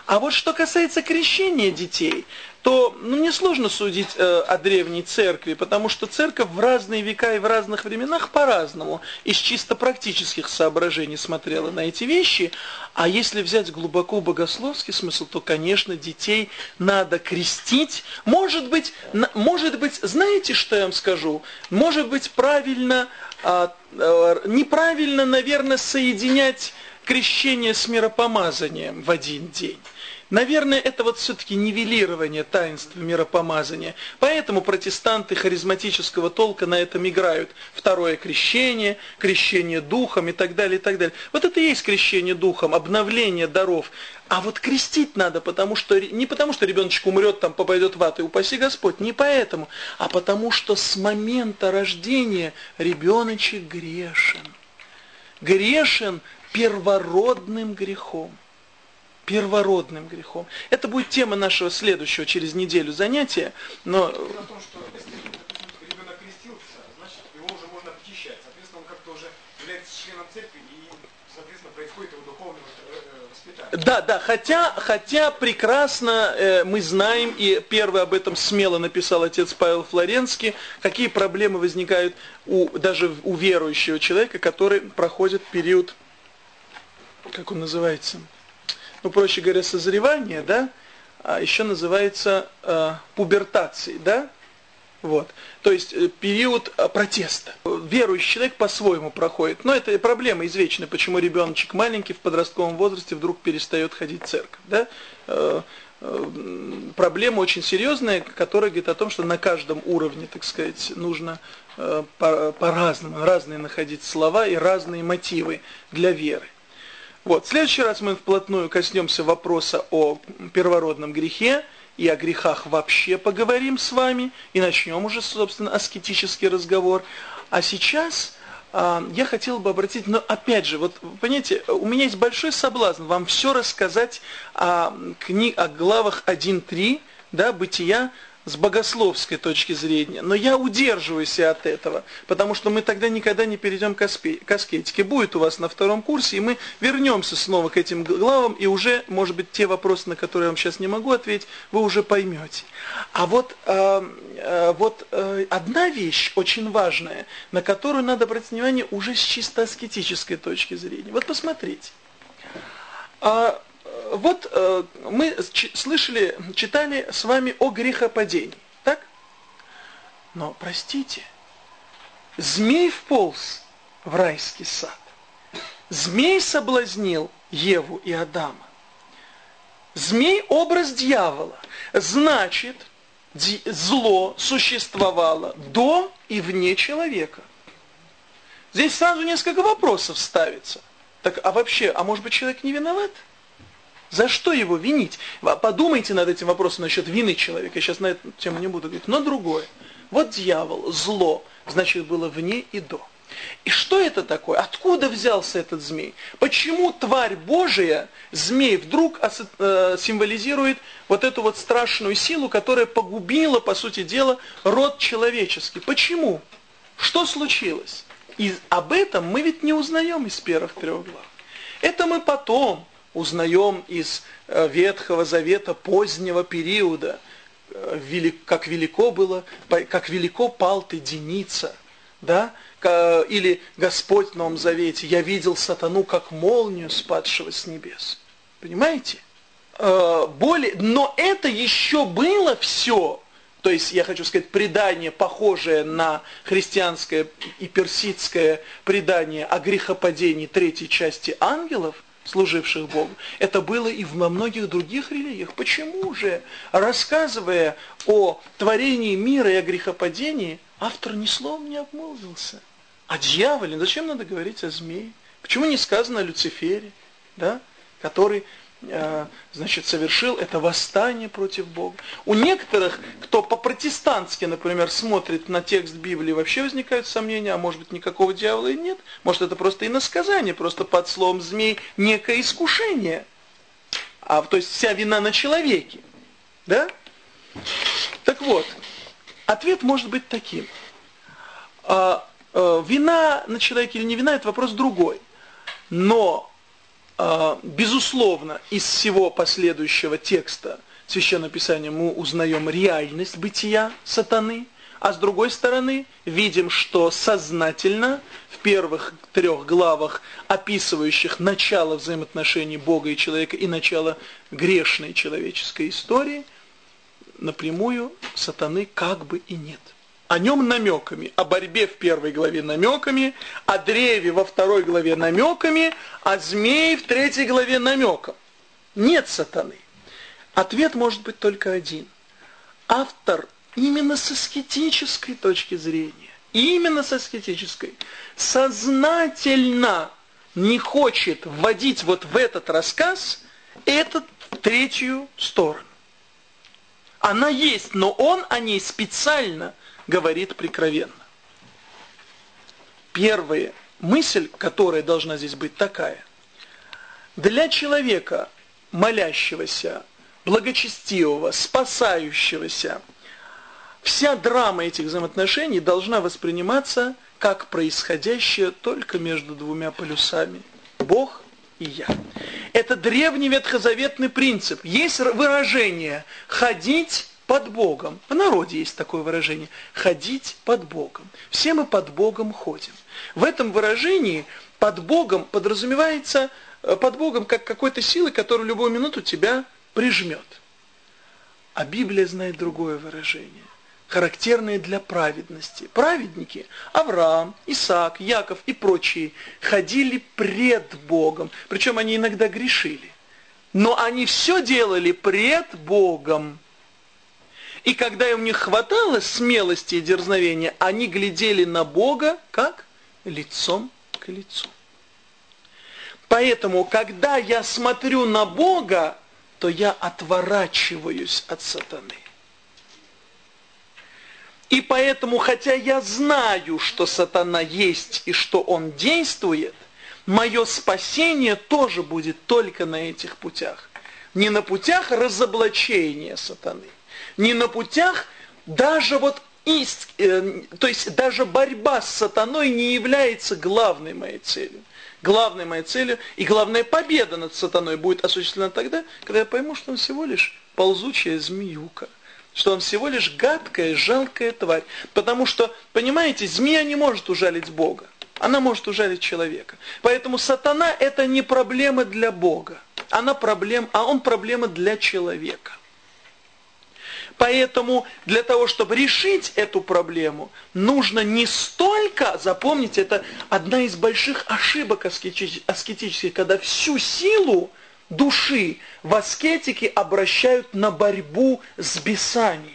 А вот что касается крещения детей, то ну, мне судить э, о древней церкви, потому что церковь в разные века и в разных временах по-разному из чисто практических соображений смотрела на эти вещи. А если взять глубоко богословский смысл, то, конечно, детей надо крестить. Может быть, может быть, знаете, что я вам скажу? Может быть, правильно, э, э, неправильно, наверное, соединять крещение с миропомазанием в один день. Наверное, это вот все-таки нивелирование таинства миропомазания. Поэтому протестанты харизматического толка на этом играют. Второе крещение, крещение духом и так далее, и так далее. Вот это и есть крещение духом, обновление даров. А вот крестить надо, потому что, не потому что ребеночек умрет, там попадет в ад, и упаси Господь, не поэтому, а потому что с момента рождения ребеночек грешен. Грешен первородным грехом. Первородным грехом. Это будет тема нашего следующего через неделю занятия, но... Э. Да, да, хотя, хотя прекрасно э, мы знаем, и первый об этом смело написал отец Павел Флоренский, какие проблемы возникают у, даже у верующего человека, который проходит период, как он называется, ну, проще говоря, созревание, да, а еще называется э, пубертацией, да, вот. То есть э, период э, протеста. Верующий человек по-своему проходит. Но это проблема извечная, почему ребеночек маленький в подростковом возрасте вдруг перестает ходить в церковь. Да? Э, проблема очень серьезная, которая говорит о том, что на каждом уровне, так сказать, нужно по-разному, разные находить слова и разные мотивы для веры. Вот. В следующий раз мы вплотную коснемся вопроса о первородном грехе и о грехах вообще поговорим с вами и начнем уже, собственно, аскетический разговор. А сейчас э, я хотел бы обратить, но опять же, вот понимаете, у меня есть большой соблазн вам все рассказать о, кни, о главах 1-3, да, бытия, с богословской точки зрения, но я удерживаюсь от этого, потому что мы тогда никогда не перейдем к, аскетике. Будет у вас на втором курсе, и мы вернемся снова к этим главам, и уже, может быть, те вопросы, на которые я вам сейчас не могу ответить, вы уже поймете. А вот, э, э, вот э, одна вещь очень важная, на которую надо обратить внимание уже с чисто аскетической точки зрения. Вот посмотрите. А, вот э, мы слышали, читали с вами о грехопадении, так? Но, простите, змей вполз в райский сад. Змей соблазнил Еву и Адама. Змей – образ дьявола. Значит, зло существовало до и вне человека. Здесь сразу несколько вопросов ставится. Так, а вообще, а может быть человек не виноват? За что его винить? Подумайте над этим вопросом насчет вины человека. Я сейчас на эту тему не буду говорить. Но другое. Вот дьявол, зло, значит, было вне и до. И что это такое? Откуда взялся этот змей? Почему тварь Божия, змей, вдруг э, символизирует вот эту вот страшную силу, которая погубила, по сути дела, род человеческий? Почему? Что случилось? И об этом мы ведь не узнаем из первых трех глав. Это мы потом, узнаем из э, Ветхого Завета позднего периода, э, как велико было, как велико пал ты Деница, да, или Господь в Новом Завете, я видел сатану как молнию, спадшего с небес. Понимаете? Э, более, но это еще было все, то есть, я хочу сказать, предание, похожее на христианское и персидское предание о грехопадении третьей части ангелов – служивших Богу. Это было и во многих других религиях. Почему же, рассказывая о творении мира и о грехопадении, автор ни словом не обмолвился? О дьяволе, зачем надо говорить о змее? Почему не сказано о Люцифере, да? который значит, совершил это восстание против Бога. У некоторых, кто по-протестантски, например, смотрит на текст Библии, вообще возникают сомнения, а может быть никакого дьявола и нет. Может это просто иносказание, просто под словом змей некое искушение. А, то есть вся вина на человеке. Да? Так вот, ответ может быть таким. А, а, вина на человеке или не вина, это вопрос другой. Но безусловно, из всего последующего текста Священного Писания мы узнаем реальность бытия сатаны, а с другой стороны видим, что сознательно в первых трех главах, описывающих начало взаимоотношений Бога и человека и начало грешной человеческой истории, напрямую сатаны как бы и нет о нем намеками, о борьбе в первой главе намеками, о древе во второй главе намеками, о змее в третьей главе намеком. Нет сатаны. Ответ может быть только один. Автор именно с аскетической точки зрения, именно с аскетической, сознательно не хочет вводить вот в этот рассказ эту третью сторону. Она есть, но он о ней специально говорит прикровенно. Первая мысль, которая должна здесь быть такая. Для человека молящегося, благочестивого, спасающегося, вся драма этих взаимоотношений должна восприниматься как происходящее только между двумя полюсами – Бог и я. Это древний ветхозаветный принцип. Есть выражение «ходить под Богом». В народе есть такое выражение «ходить под Богом». Все мы под Богом ходим. В этом выражении под Богом подразумевается э, под Богом как какой-то силы, которая в любую минуту тебя прижмет. А Библия знает другое выражение характерное для праведности. Праведники, Авраам, Исаак, Яков и прочие, ходили пред Богом. Причем они иногда грешили. Но они все делали пред Богом. И когда у них хватало смелости и дерзновения, они глядели на Бога как лицом к лицу. Поэтому, когда я смотрю на Бога, то я отворачиваюсь от сатаны. И поэтому, хотя я знаю, что сатана есть и что он действует, мое спасение тоже будет только на этих путях. Не на путях разоблачения сатаны, не на путях даже вот ист, э, то есть даже борьба с сатаной не является главной моей целью. Главной моей целью и главная победа над сатаной будет осуществлена тогда, когда я пойму, что он всего лишь ползучая змеюка – что он всего лишь гадкая, жалкая тварь. Потому что, понимаете, змея не может ужалить Бога. Она может ужалить человека. Поэтому сатана это не проблема для Бога. Она проблем, а он проблема для человека. Поэтому для того, чтобы решить эту проблему, нужно не столько, запомните, это одна из больших ошибок аскетических, когда всю силу души в аскетике обращают на борьбу с бесами.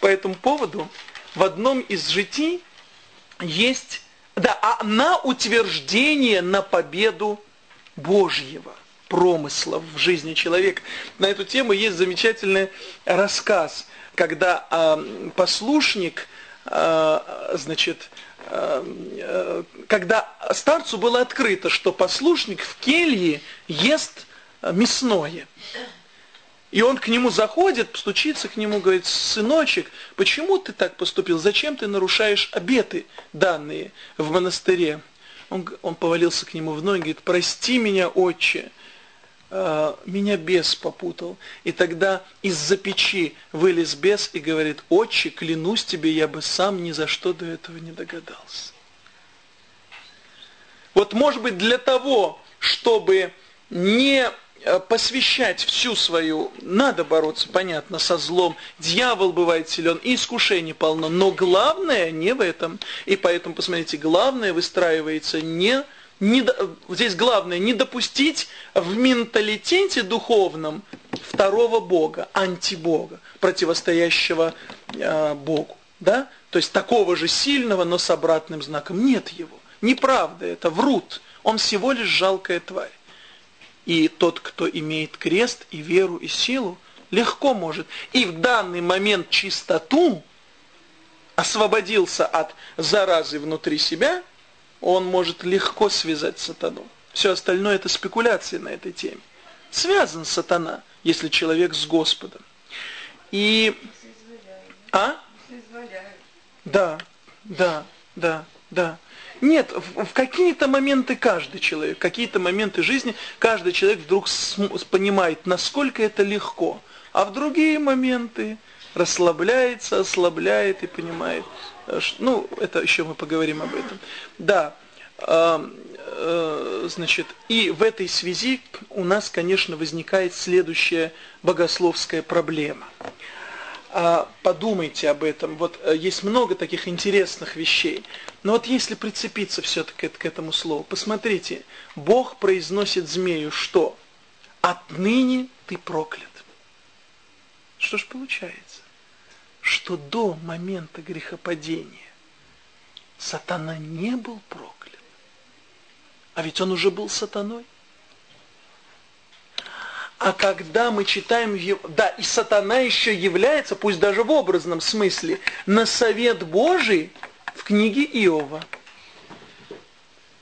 По этому поводу в одном из житий есть, да, а на утверждение на победу Божьего промысла в жизни человека. На эту тему есть замечательный рассказ, когда э, послушник, э, значит, Э, когда старцу было открыто, что послушник в келье ест мясное. И он к нему заходит, стучится к нему, говорит, сыночек, почему ты так поступил? Зачем ты нарушаешь обеты данные в монастыре? Он, он повалился к нему в ноги, говорит, прости меня, отче, Э, меня бес попутал. И тогда из-за печи вылез бес и говорит, отче, клянусь тебе, я бы сам ни за что до этого не догадался. Вот может быть для того, чтобы не э, посвящать всю свою, надо бороться, понятно, со злом. Дьявол бывает силен, и искушений полно. Но главное не в этом. И поэтому, посмотрите, главное выстраивается не не, здесь главное не допустить в менталитете духовном второго Бога, антибога, противостоящего э, Богу. Да? То есть такого же сильного, но с обратным знаком. Нет его. Неправда это, врут. Он всего лишь жалкая тварь. И тот, кто имеет крест и веру и силу, легко может. И в данный момент чистоту освободился от заразы внутри себя – он может легко связать сатану. Все остальное это спекуляции на этой теме. Связан сатана, если человек с Господом. И... А? Да, да, да, да. Нет, в, какие-то моменты каждый человек, какие-то моменты жизни, каждый человек вдруг понимает, насколько это легко. А в другие моменты расслабляется, ослабляет и понимает, ну, это еще мы поговорим об этом. Да, э, значит, и в этой связи у нас, конечно, возникает следующая богословская проблема. А, подумайте об этом. Вот э, есть много таких интересных вещей. Но вот если прицепиться все-таки к этому слову, посмотрите, Бог произносит змею что? Отныне ты проклят. Что ж получается? Что до момента грехопадения сатана не был проклят. А ведь он уже был сатаной. А когда мы читаем, да, и сатана еще является, пусть даже в образном смысле, на совет Божий в книге Иова.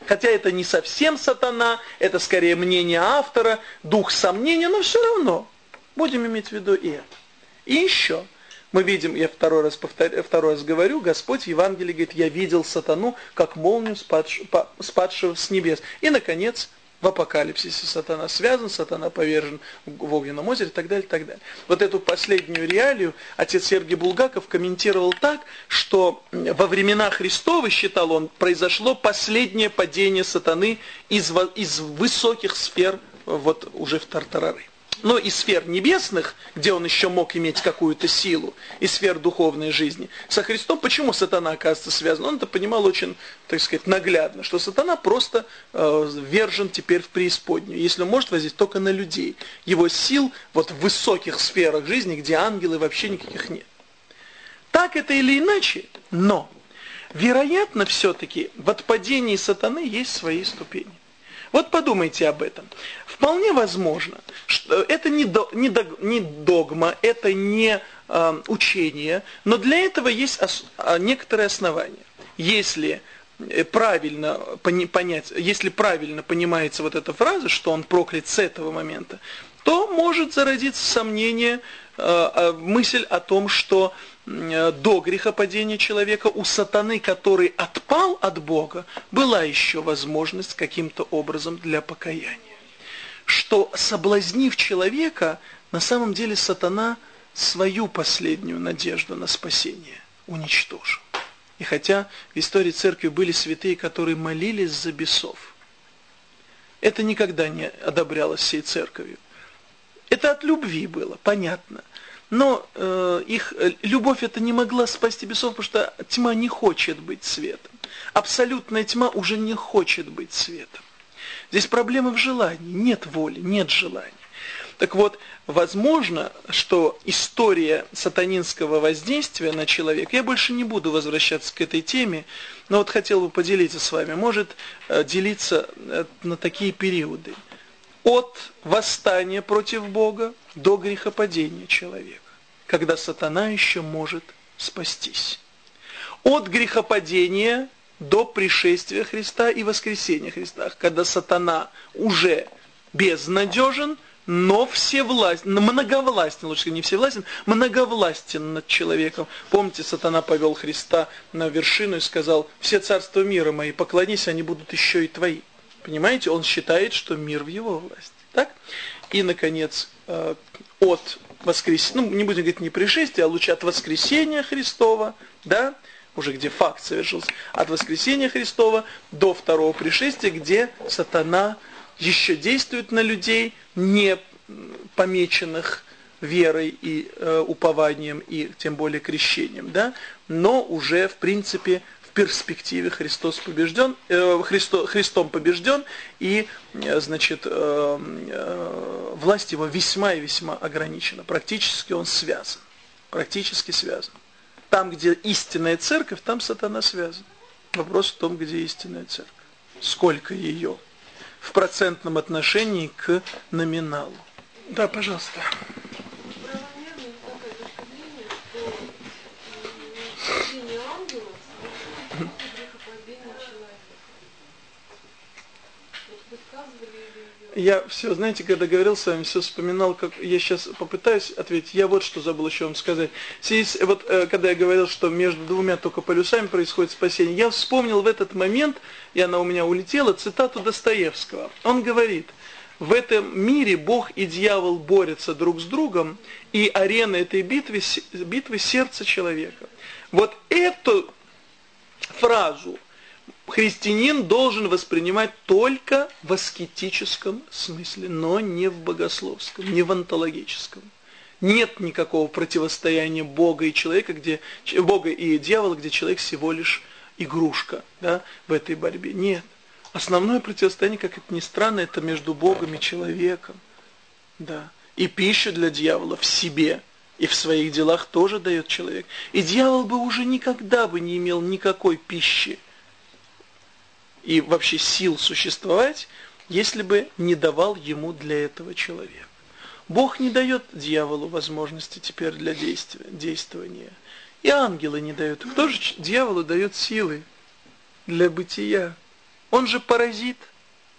Хотя это не совсем сатана, это скорее мнение автора, дух сомнения, но все равно будем иметь в виду и это. И еще, мы видим, я второй раз, повторю, второй раз говорю, Господь в Евангелии говорит, я видел сатану, как молнию спадшего, с небес. И, наконец, в апокалипсисе сатана связан, сатана повержен в огненном озере и так далее, и так далее. Вот эту последнюю реалию отец Сергий Булгаков комментировал так, что во времена Христовы, считал он, произошло последнее падение сатаны из, из высоких сфер вот уже в Тартарары но и сфер небесных, где он еще мог иметь какую-то силу, и сфер духовной жизни. Со Христом почему сатана оказывается связан? Он это понимал очень, так сказать, наглядно, что сатана просто э, вержен теперь в преисподнюю, если он может возить только на людей. Его сил вот в высоких сферах жизни, где ангелы вообще никаких нет. Так это или иначе, но вероятно все-таки в отпадении сатаны есть свои ступени. Вот подумайте об этом. Вполне возможно, что это не, до, не, до, не догма, это не э, учение, но для этого есть ос, а, некоторые основания. Если э, правильно понять, если правильно понимается вот эта фраза, что он проклят с этого момента, то может зародиться сомнение, э, мысль о том, что Э, до грехопадения человека у сатаны, который отпал от Бога, была еще возможность каким-то образом для покаяния. Что соблазнив человека, на самом деле сатана свою последнюю надежду на спасение уничтожил. И хотя в истории церкви были святые, которые молились за бесов, это никогда не одобрялось всей церковью. Это от любви было, понятно. Но э, их э, любовь это не могла спасти бесов, потому что тьма не хочет быть светом. Абсолютная тьма уже не хочет быть светом. Здесь проблема в желании, нет воли, нет желания. Так вот, возможно, что история сатанинского воздействия на человека, я больше не буду возвращаться к этой теме, но вот хотел бы поделиться с вами, может э, делиться э, на такие периоды – от восстания против Бога до грехопадения человека, когда сатана еще может спастись. От грехопадения до пришествия Христа и воскресения Христа, когда сатана уже безнадежен, но всевластен, многовластен, лучше не всевластен, многовластен над человеком. Помните, сатана повел Христа на вершину и сказал, все царства мира мои, поклонись, они будут еще и твои. Понимаете, он считает, что мир в его власти. Так? И, наконец, э, от воскресения, ну, не будем говорить не пришествия, а лучше от воскресения Христова, да, уже где факт совершился, от воскресения Христова до второго пришествия, где сатана еще действует на людей, не помеченных верой и э, упованием, и тем более крещением, да, но уже, в принципе, в перспективе Христос побежден, э, Христо, Христом побежден, и, э, значит, э, э, власть его весьма и весьма ограничена. Практически он связан. Практически связан. Там, где истинная церковь, там сатана связан. Вопрос в том, где истинная церковь. Сколько ее в процентном отношении к номиналу. Да, пожалуйста. Я все, знаете, когда говорил с вами, все вспоминал, как я сейчас попытаюсь ответить. Я вот что забыл еще вам сказать. Здесь, вот э, когда я говорил, что между двумя только полюсами происходит спасение, я вспомнил в этот момент, и она у меня улетела, цитату Достоевского. Он говорит, в этом мире Бог и дьявол борются друг с другом, и арена этой битвы, битвы сердца человека. Вот эту фразу христианин должен воспринимать только в аскетическом смысле, но не в богословском, не в онтологическом. Нет никакого противостояния Бога и человека, где Бога и дьявола, где человек всего лишь игрушка, да, в этой борьбе. Нет. Основное противостояние, как это ни странно, это между Богом и человеком. Да. И пищу для дьявола в себе и в своих делах тоже дает человек. И дьявол бы уже никогда бы не имел никакой пищи и вообще сил существовать, если бы не давал ему для этого человека. Бог не дает дьяволу возможности теперь для действия, действования. И ангелы не дают. Кто же дьяволу дает силы для бытия? Он же паразит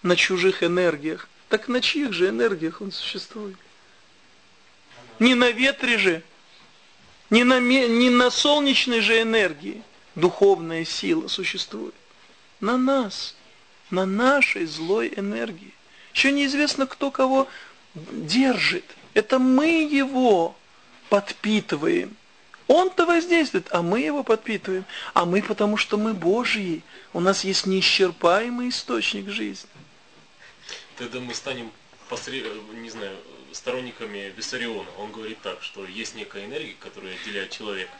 на чужих энергиях. Так на чьих же энергиях он существует? Не на ветре же, не на, не на солнечной же энергии духовная сила существует. На нас, на нашей злой энергии. Еще неизвестно, кто кого держит. Это мы его подпитываем. Он-то воздействует, а мы его подпитываем. А мы потому, что мы Божьи. У нас есть неисчерпаемый источник жизни. Тогда мы станем, посред... не знаю, сторонниками Виссариона. Он говорит так, что есть некая энергия, которая отделяет человека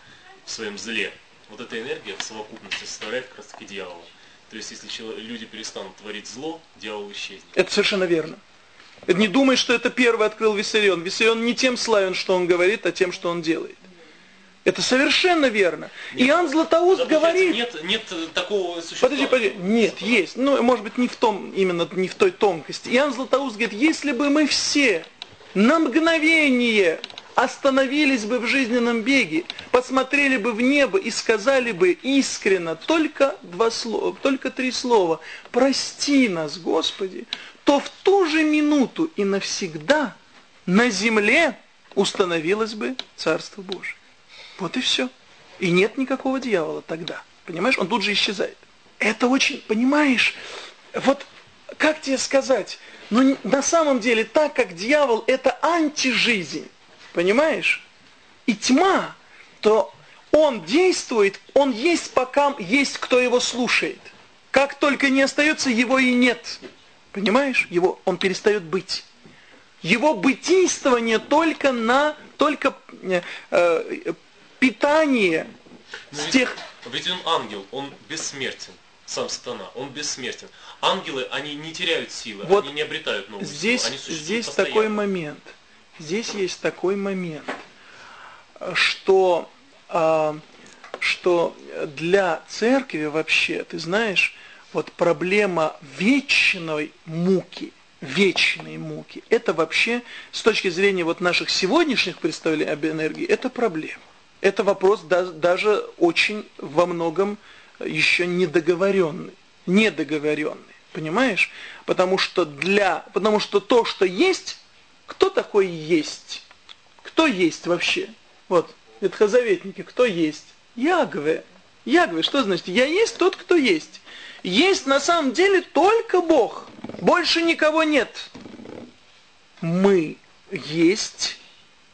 в своем зле. Вот эта энергия в совокупности составляет как раз таки дьявола. То есть, если люди перестанут творить зло, дьявол исчезнет. Это совершенно верно. Не думай, что это первый открыл Виссарион. Виссарион не тем славен, что он говорит, а тем, что он делает. Это совершенно верно. Нет, Иоанн Златоуст говорит... Нет, нет такого существа. Подожди, подожди. Нет, есть. Ну, может быть, не в том, именно не в той тонкости. Иоанн Златоуст говорит, если бы мы все на мгновение остановились бы в жизненном беге, посмотрели бы в небо и сказали бы искренно только два слова, только три слова, прости нас, Господи, то в ту же минуту и навсегда на земле установилось бы Царство Божие. Вот и все. И нет никакого дьявола тогда. Понимаешь? Он тут же исчезает. Это очень, понимаешь, вот как тебе сказать, но на самом деле так как дьявол это антижизнь, понимаешь? И тьма, то он действует, он есть пока есть кто его слушает. Как только не остается, его и нет. Понимаешь? Его, он перестает быть. Его бытийствование только на, только э, э питание Но с ведь, тех... Ведь он ангел, он бессмертен, сам сатана, он бессмертен. Ангелы, они не теряют силы, вот они не обретают новую здесь, силу, они Здесь постоянно. такой момент, здесь есть такой момент, что, а, что для церкви вообще, ты знаешь, вот проблема вечной муки, вечной муки, это вообще с точки зрения вот наших сегодняшних представлений об энергии, это проблема. Это вопрос даже очень во многом еще недоговоренный, недоговоренный, понимаешь? Потому что для, потому что то, что есть, кто такой есть? Кто есть вообще? Вот, ветхозаветники, кто есть? Ягве. Ягве, что значит? Я есть тот, кто есть. Есть на самом деле только Бог. Больше никого нет. Мы есть,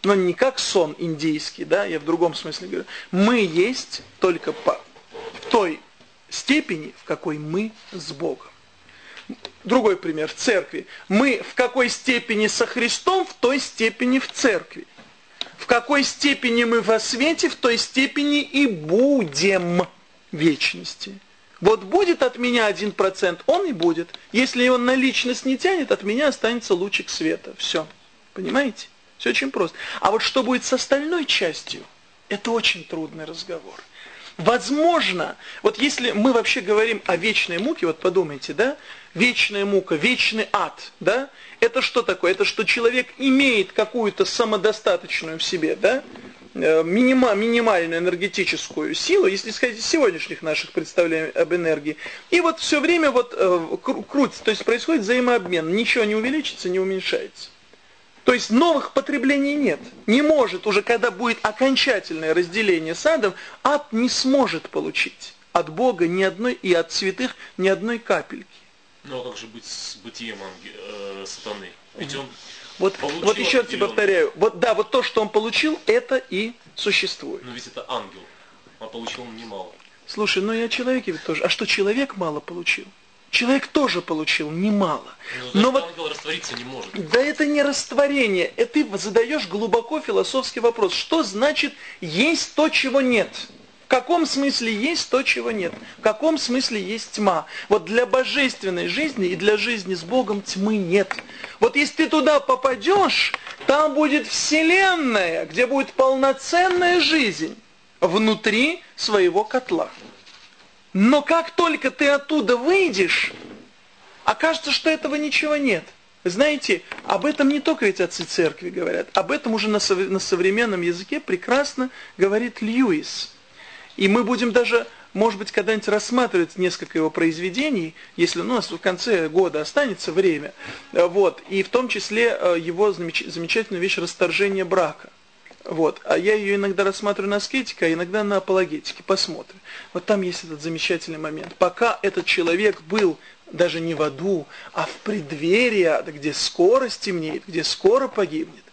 но не как сон индийский, да, я в другом смысле говорю. Мы есть только по, той степени, в какой мы с Богом. Другой пример, в церкви. Мы в какой степени со Христом, в той степени в церкви. В какой степени мы во свете, в той степени и будем вечности. Вот будет от меня один процент, он и будет. Если он на личность не тянет, от меня останется лучик света. Все. Понимаете? Все очень просто. А вот что будет с остальной частью, это очень трудный разговор. Возможно, вот если мы вообще говорим о вечной муке, вот подумайте, да, вечная мука, вечный ад, да, это что такое? Это что человек имеет какую-то самодостаточную в себе, да, Э, минима, минимальную энергетическую силу, если исходить из сегодняшних наших представлений об энергии. И вот все время вот э, крутится, то есть происходит взаимообмен, ничего не увеличится, не уменьшается. То есть новых потреблений нет. Не может уже, когда будет окончательное разделение садом, ад не сможет получить от Бога ни одной и от святых ни одной капельки. Ну а как же быть с бытием э, сатаны? Ведь он вот, вот еще раз тебе повторяю, вот да, вот то, что он получил, это и существует. Но ведь это ангел, а получил он немало. Слушай, ну я человеке ведь тоже. А что человек мало получил? Человек тоже получил немало. Но, Но вот ангел раствориться не может. Да это не растворение. Это ты задаешь глубоко философский вопрос. Что значит есть то, чего нет? В каком смысле есть то, чего нет? В каком смысле есть тьма? Вот для божественной жизни и для жизни с Богом тьмы нет. Вот если ты туда попадешь, там будет вселенная, где будет полноценная жизнь внутри своего котла. Но как только ты оттуда выйдешь, окажется, что этого ничего нет. Знаете, об этом не только ведь отцы церкви говорят, об этом уже на, современном языке прекрасно говорит Льюис – и мы будем даже, может быть, когда-нибудь рассматривать несколько его произведений, если ну, у нас в конце года останется время, вот, и в том числе э, его замеч замечательную вещь «Расторжение брака». Вот. А я ее иногда рассматриваю на аскетике, а иногда на апологетике. Посмотрим. Вот там есть этот замечательный момент. Пока этот человек был даже не в аду, а в преддверии ада, где скоро стемнеет, где скоро погибнет,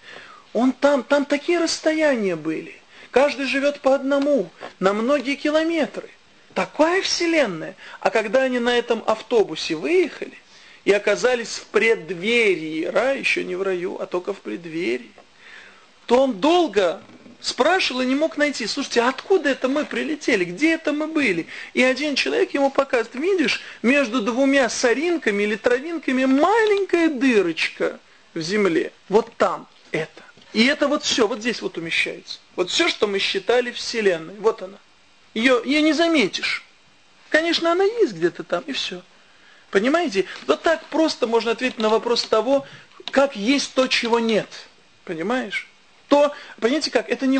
он там, там такие расстояния были. Каждый живет по одному, на многие километры. Такая вселенная. А когда они на этом автобусе выехали и оказались в преддверии, рай еще не в раю, а только в преддверии, то он долго спрашивал и не мог найти. Слушайте, откуда это мы прилетели? Где это мы были? И один человек ему показывает, видишь, между двумя соринками или травинками маленькая дырочка в земле. Вот там это. И это вот все, вот здесь вот умещается. Вот все, что мы считали Вселенной, вот она. Ее, ее не заметишь. Конечно, она есть где-то там, и все. Понимаете? Вот так просто можно ответить на вопрос того, как есть то, чего нет. Понимаешь? То, понимаете как, это не,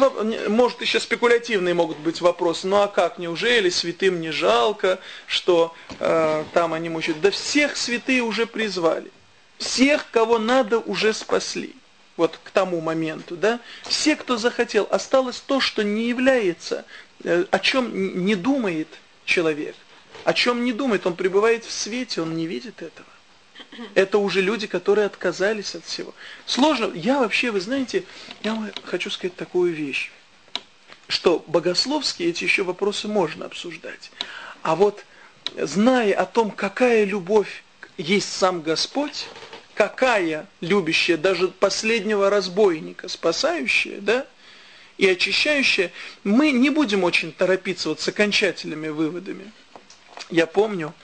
может еще спекулятивные могут быть вопросы, ну а как, неужели святым не жалко, что э, там они мучают? Да всех святые уже призвали, всех, кого надо, уже спасли, вот к тому моменту, да, все, кто захотел, осталось то, что не является, э, о чем не думает человек, о чем не думает, он пребывает в свете, он не видит этого. Это уже люди, которые отказались от всего. Сложно. Я вообще, вы знаете, я хочу сказать такую вещь, что богословские эти еще вопросы можно обсуждать. А вот зная о том, какая любовь есть сам Господь, какая любящая даже последнего разбойника, спасающая, да, и очищающая, мы не будем очень торопиться вот с окончательными выводами. Я помню,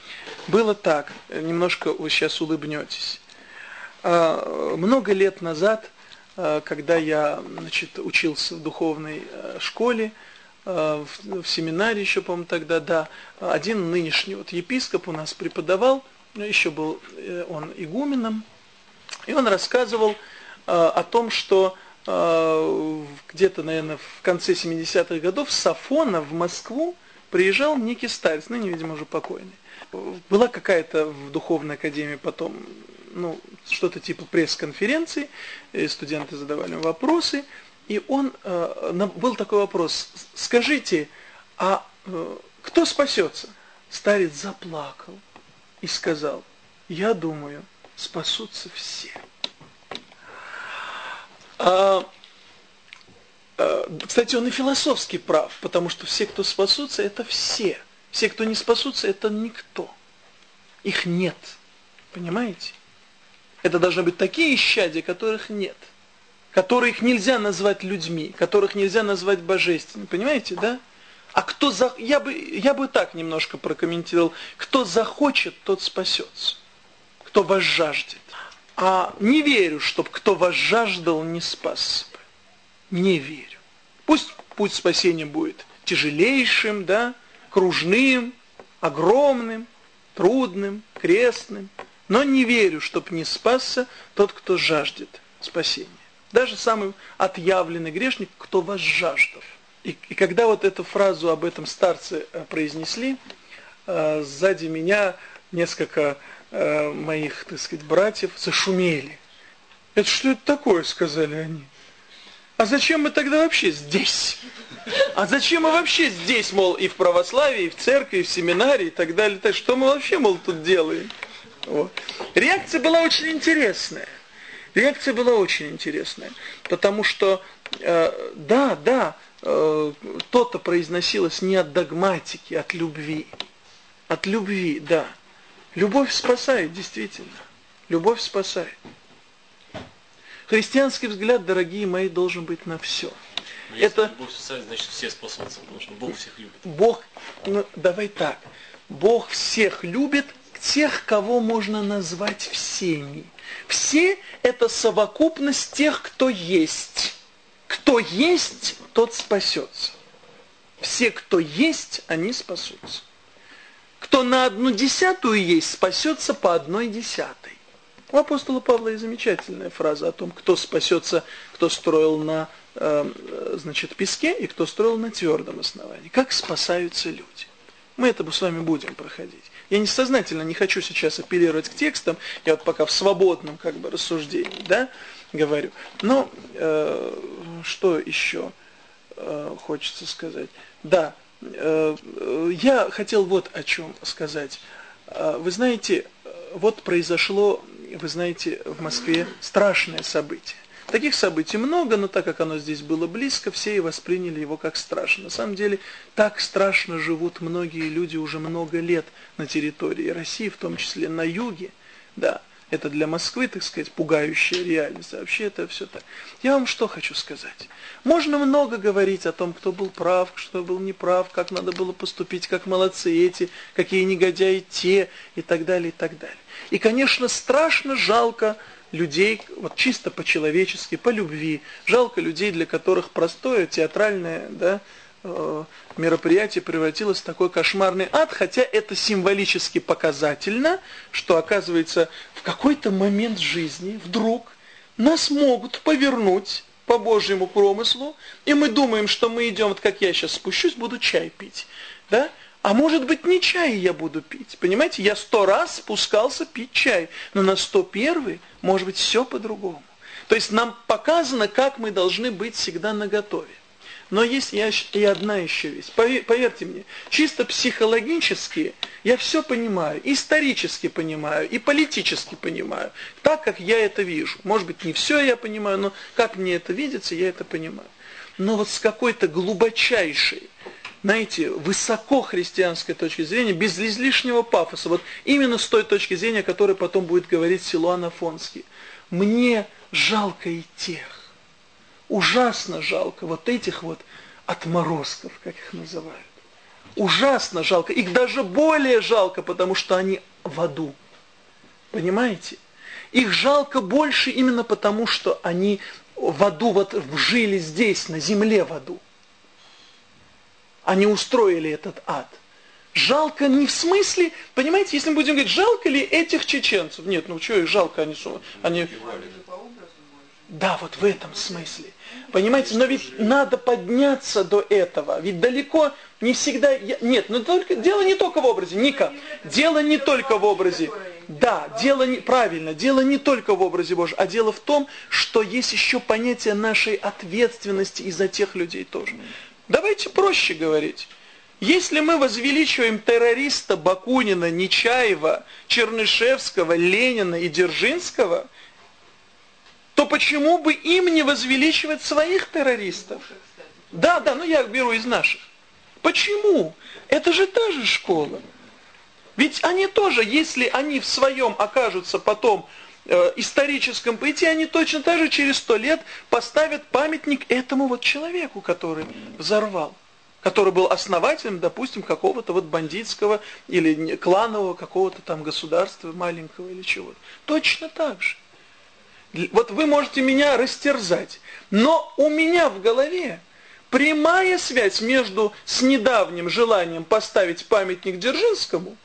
было так, немножко вы сейчас улыбнетесь. А, много лет назад, а, когда я значит, учился в духовной а, школе, в, в семинаре еще, по-моему, тогда, да, один нынешний вот епископ у нас преподавал, ну, еще был э, он игуменом, и он рассказывал о том, что где-то, наверное, в конце 70-х годов с Сафона в Москву приезжал некий старец, ныне, видимо, уже покойный была какая-то в духовной академии потом, ну, что-то типа пресс-конференции, студенты задавали вопросы, и он, э, был такой вопрос, скажите, а э, кто спасется? Старец заплакал и сказал, я думаю, спасутся все. А, а, кстати, он и философски прав, потому что все, кто спасутся, это все – все, кто не спасутся, это никто. Их нет. Понимаете? Это должны быть такие исчадия, которых нет. Которых нельзя назвать людьми, которых нельзя назвать божественными. Понимаете, да? А кто за... Я бы, я бы так немножко прокомментировал. Кто захочет, тот спасется. Кто вас жаждет. А не верю, чтоб кто вас жаждал, не спасся бы. Не верю. Пусть путь спасения будет тяжелейшим, да, кружным, огромным, трудным, крестным, но не верю, чтоб не спасся тот, кто жаждет спасения. Даже самый отъявленный грешник, кто вас жаждал. И, и когда вот эту фразу об этом старце э, произнесли, э, сзади меня несколько э, моих, так сказать, братьев зашумели. Это что это такое, сказали они. А зачем мы тогда вообще здесь? А зачем мы вообще здесь, мол, и в православии, и в церкви, и в семинарии, и так далее? Так что мы вообще, мол, тут делаем? Вот. Реакция была очень интересная. Реакция была очень интересная, потому что, э, да, да, э, то-то произносилось не от догматики, а от любви. От любви, да. Любовь спасает, действительно. Любовь спасает. Христианский взгляд, дорогие мои, должен быть на все. Но это Бог спасает, значит все спасутся, потому что Бог всех любит. Бог, ну давай так, Бог всех любит, тех, кого можно назвать всеми. Все это совокупность тех, кто есть. Кто есть, тот спасется. Все, кто есть, они спасутся. Кто на одну десятую есть, спасется по одной десятой. У апостола Павла есть замечательная фраза о том, кто спасется, кто строил на значит, песке и кто строил на твердом основании. Как спасаются люди. Мы это с вами будем проходить. Я не сознательно не хочу сейчас апеллировать к текстам, я вот пока в свободном как бы рассуждении, да, говорю. Но э, что еще э, хочется сказать? Да, э, я хотел вот о чем сказать. Э, вы знаете, вот произошло, вы знаете, в Москве страшное событие. Таких событий много, но так как оно здесь было близко, все и восприняли его как страшно. На самом деле, так страшно живут многие люди уже много лет на территории России, в том числе на юге. Да, это для Москвы, так сказать, пугающая реальность. А вообще это все так. Я вам что хочу сказать. Можно много говорить о том, кто был прав, кто был неправ, как надо было поступить, как молодцы эти, какие негодяи те, и так далее, и так далее. И, конечно, страшно жалко людей, вот чисто по-человечески, по любви. Жалко людей, для которых простое театральное да, э, мероприятие превратилось в такой кошмарный ад, хотя это символически показательно, что оказывается в какой-то момент жизни вдруг нас могут повернуть по Божьему промыслу, и мы думаем, что мы идем, вот как я сейчас спущусь, буду чай пить. Да? А может быть не чай я буду пить. Понимаете, я сто раз спускался пить чай, но на сто первый, может быть, все по-другому. То есть нам показано, как мы должны быть всегда наготове. Но есть и одна еще вещь. Поверьте мне, чисто психологически я все понимаю, исторически понимаю, и политически понимаю, так, как я это вижу. Может быть, не все я понимаю, но как мне это видится, я это понимаю. Но вот с какой-то глубочайшей знаете, высоко христианской точки зрения, без излишнего пафоса, вот именно с той точки зрения, которой потом будет говорить Силуан Афонский. Мне жалко и тех, ужасно жалко вот этих вот отморозков, как их называют. Ужасно жалко, их даже более жалко, потому что они в аду. Понимаете? Их жалко больше именно потому, что они в аду вот жили здесь, на земле в аду. Они устроили этот ад. Жалко не в смысле, понимаете, если мы будем говорить, жалко ли этих чеченцев? Нет, ну что их жалко, они... они... Да, вот в этом смысле. Понимаете, но ведь надо подняться до этого. Ведь далеко не всегда... Нет, но только... дело не только в образе. Ника, дело не только в образе. Да, дело не... Правильно, дело не только в образе Божьем, а дело в том, что есть еще понятие нашей ответственности и за тех людей тоже. Давайте проще говорить. Если мы возвеличиваем террориста Бакунина, Нечаева, Чернышевского, Ленина и Дзержинского, то почему бы им не возвеличивать своих террористов? Да, да, ну я беру из наших. Почему? Это же та же школа. Ведь они тоже, если они в своем окажутся потом историческом пути, они точно так же через сто лет поставят памятник этому вот человеку, который взорвал который был основателем, допустим, какого-то вот бандитского или кланового какого-то там государства маленького или чего-то. Точно так же. Вот вы можете меня растерзать, но у меня в голове прямая связь между с недавним желанием поставить памятник Дзержинскому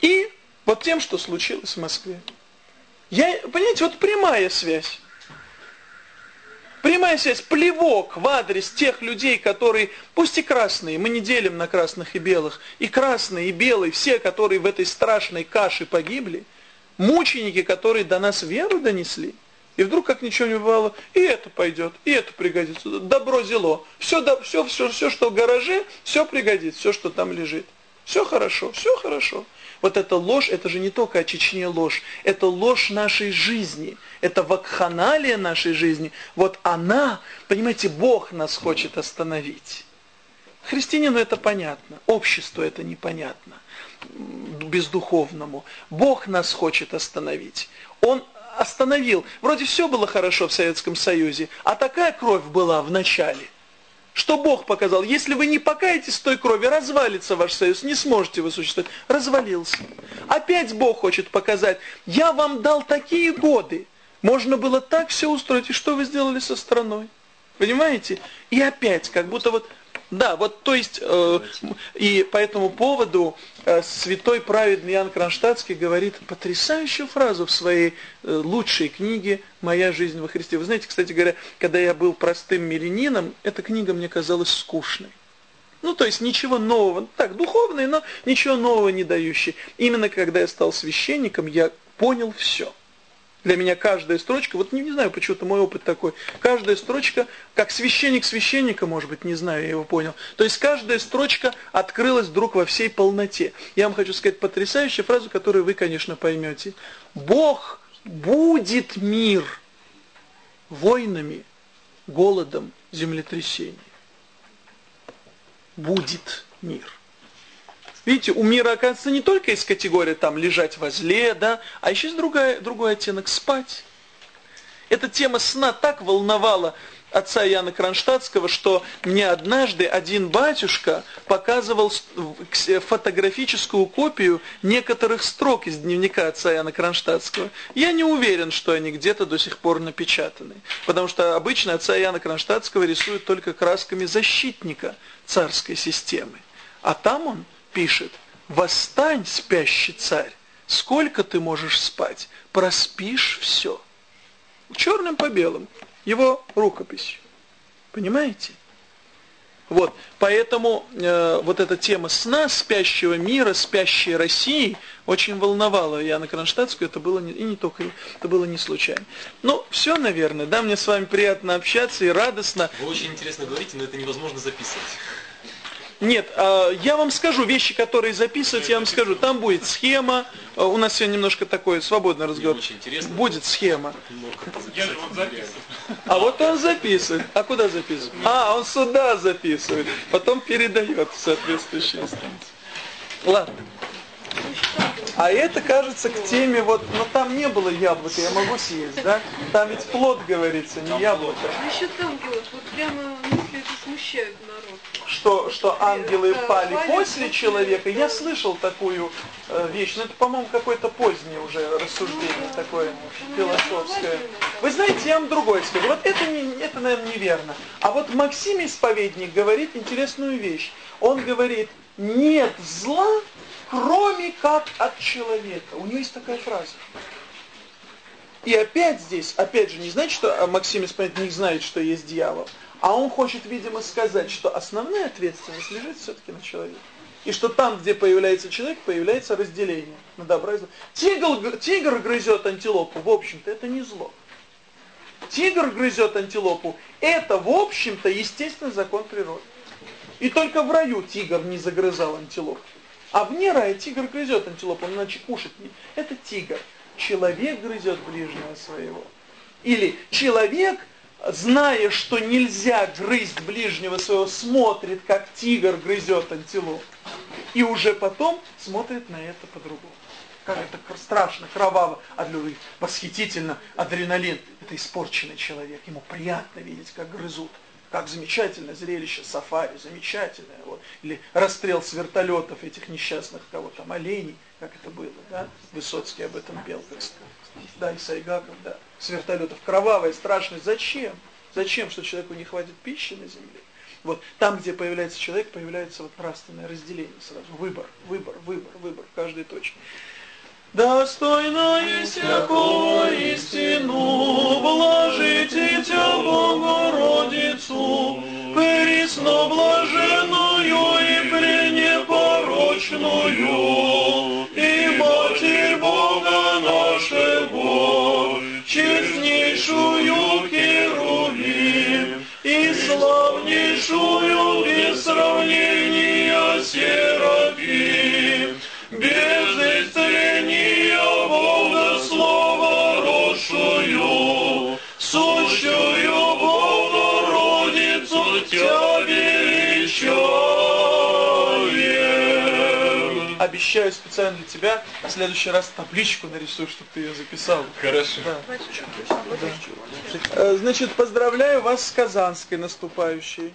и вот тем, что случилось в Москве. Я, понимаете, вот прямая связь. Прямая связь, плевок в адрес тех людей, которые, пусть и красные, мы не делим на красных и белых, и красные, и белые, все, которые в этой страшной каше погибли, мученики, которые до нас веру донесли, и вдруг, как ничего не бывало, и это пойдет, и это пригодится, добро зело, все, все, все, все, что в гараже, все пригодится, все, что там лежит. Все хорошо, все хорошо. Вот эта ложь, это же не только о Чечне ложь, это ложь нашей жизни, это вакханалия нашей жизни. Вот она, понимаете, Бог нас хочет остановить. Христианину это понятно, обществу это непонятно, бездуховному. Бог нас хочет остановить. Он остановил. Вроде все было хорошо в Советском Союзе, а такая кровь была в начале – что Бог показал? Если вы не покаетесь той крови, развалится ваш союз, не сможете вы существовать. Развалился. Опять Бог хочет показать, я вам дал такие годы, можно было так все устроить, и что вы сделали со страной? Понимаете? И опять, как будто вот да, вот то есть, э, и по этому поводу э, святой праведный Иоанн Кронштадтский говорит потрясающую фразу в своей э, лучшей книге «Моя жизнь во Христе». Вы знаете, кстати говоря, когда я был простым мирянином, эта книга мне казалась скучной. Ну, то есть ничего нового, так, духовный, но ничего нового не дающий. Именно когда я стал священником, я понял все. Для меня каждая строчка, вот не, не знаю, почему-то мой опыт такой, каждая строчка, как священник священника, может быть, не знаю, я его понял. То есть каждая строчка открылась вдруг во всей полноте. Я вам хочу сказать потрясающую фразу, которую вы, конечно, поймете. Бог будет мир войнами, голодом, землетрясением. Будет мир. Видите, у мира, оказывается, не только есть категория там лежать возле, да, а еще есть другая, другой оттенок – спать. Эта тема сна так волновала отца Яна Кронштадтского, что мне однажды один батюшка показывал фотографическую копию некоторых строк из дневника отца Яна Кронштадтского. Я не уверен, что они где-то до сих пор напечатаны, потому что обычно отца Яна Кронштадтского рисуют только красками защитника царской системы. А там он пишет, «Восстань, спящий царь, сколько ты можешь спать, проспишь все». Черным по белому, его рукопись. Понимаете? Вот, поэтому э, вот эта тема сна, спящего мира, спящей России очень волновала Яна Кронштадтскую, это было не, и не только, это было не случайно. Ну, все, наверное, да, мне с вами приятно общаться и радостно. Вы очень интересно говорите, но это невозможно записывать. Нет, а, я вам скажу вещи, которые записывать, я вам скажу. Там будет схема. А, у нас сегодня немножко такой свободный разговор. очень интересно. Будет схема. Я же вот записываю. А вот он записывает. А куда записывает? А, он сюда записывает. Потом передает в соответствующие инстанции. Ладно. А это, кажется, к теме, вот, но там не было яблока, я могу съесть, да? Там ведь плод говорится, не яблоко. Насчет ангелов, вот прямо мысли это смущают народ. Что, что ангелы Да, пали пали после человека, я да. слышал такую э, вещь, но это, по-моему, какое-то позднее уже рассуждение Ну, да. такое Ну, философское. Вы знаете, я вам другое скажу. Вот это, не, это, наверное, неверно. А вот Максим Исповедник говорит интересную вещь. Он говорит, нет зла, кроме как от человека. У него есть такая фраза. И опять здесь, опять же, не значит, что а, Максим Исповедник знает, что есть дьявол, а он хочет, видимо, сказать, что основная ответственность лежит все-таки на человеке. И что там, где появляется человек, появляется разделение на добро и зло. Тигр, тигр грызет антилопу, в общем-то, это не зло. Тигр грызет антилопу, это, в общем-то, естественный закон природы. И только в раю тигр не загрызал антилопу. А вне рая тигр грызет антилопу, он иначе кушать не... Это тигр. Человек грызет ближнего своего. Или человек, зная, что нельзя грызть ближнего своего, смотрит, как тигр грызет антилопу. И уже потом смотрит на это по-другому. Как это страшно, кроваво, адреналин, восхитительно, адреналин. Это испорченный человек, ему приятно видеть, как грызут. Как замечательное зрелище сафари, замечательное. Вот. Или расстрел с вертолетов этих несчастных, кого там, оленей, как это было, да? Высоцкий об этом пел, как. Да, и Сайгаков, да. С вертолетов. Кровавое, страшное. Зачем? Зачем, что человеку не хватит пищи на земле? Вот там, где появляется человек, появляется вот нравственное разделение сразу. Выбор, выбор, выбор, выбор в каждой точке. Достойно есть всякого истину, блажите Тя Богородицу, пресно блаженную и пренепорочную, и Матерь Бога нашего, честнейшую Херувим, и славнейшую Обещаю специально для тебя в следующий раз табличку нарисую, чтобы ты ее записал. Хорошо. Да. Э, Значит, поздравляю вас с Казанской наступающей.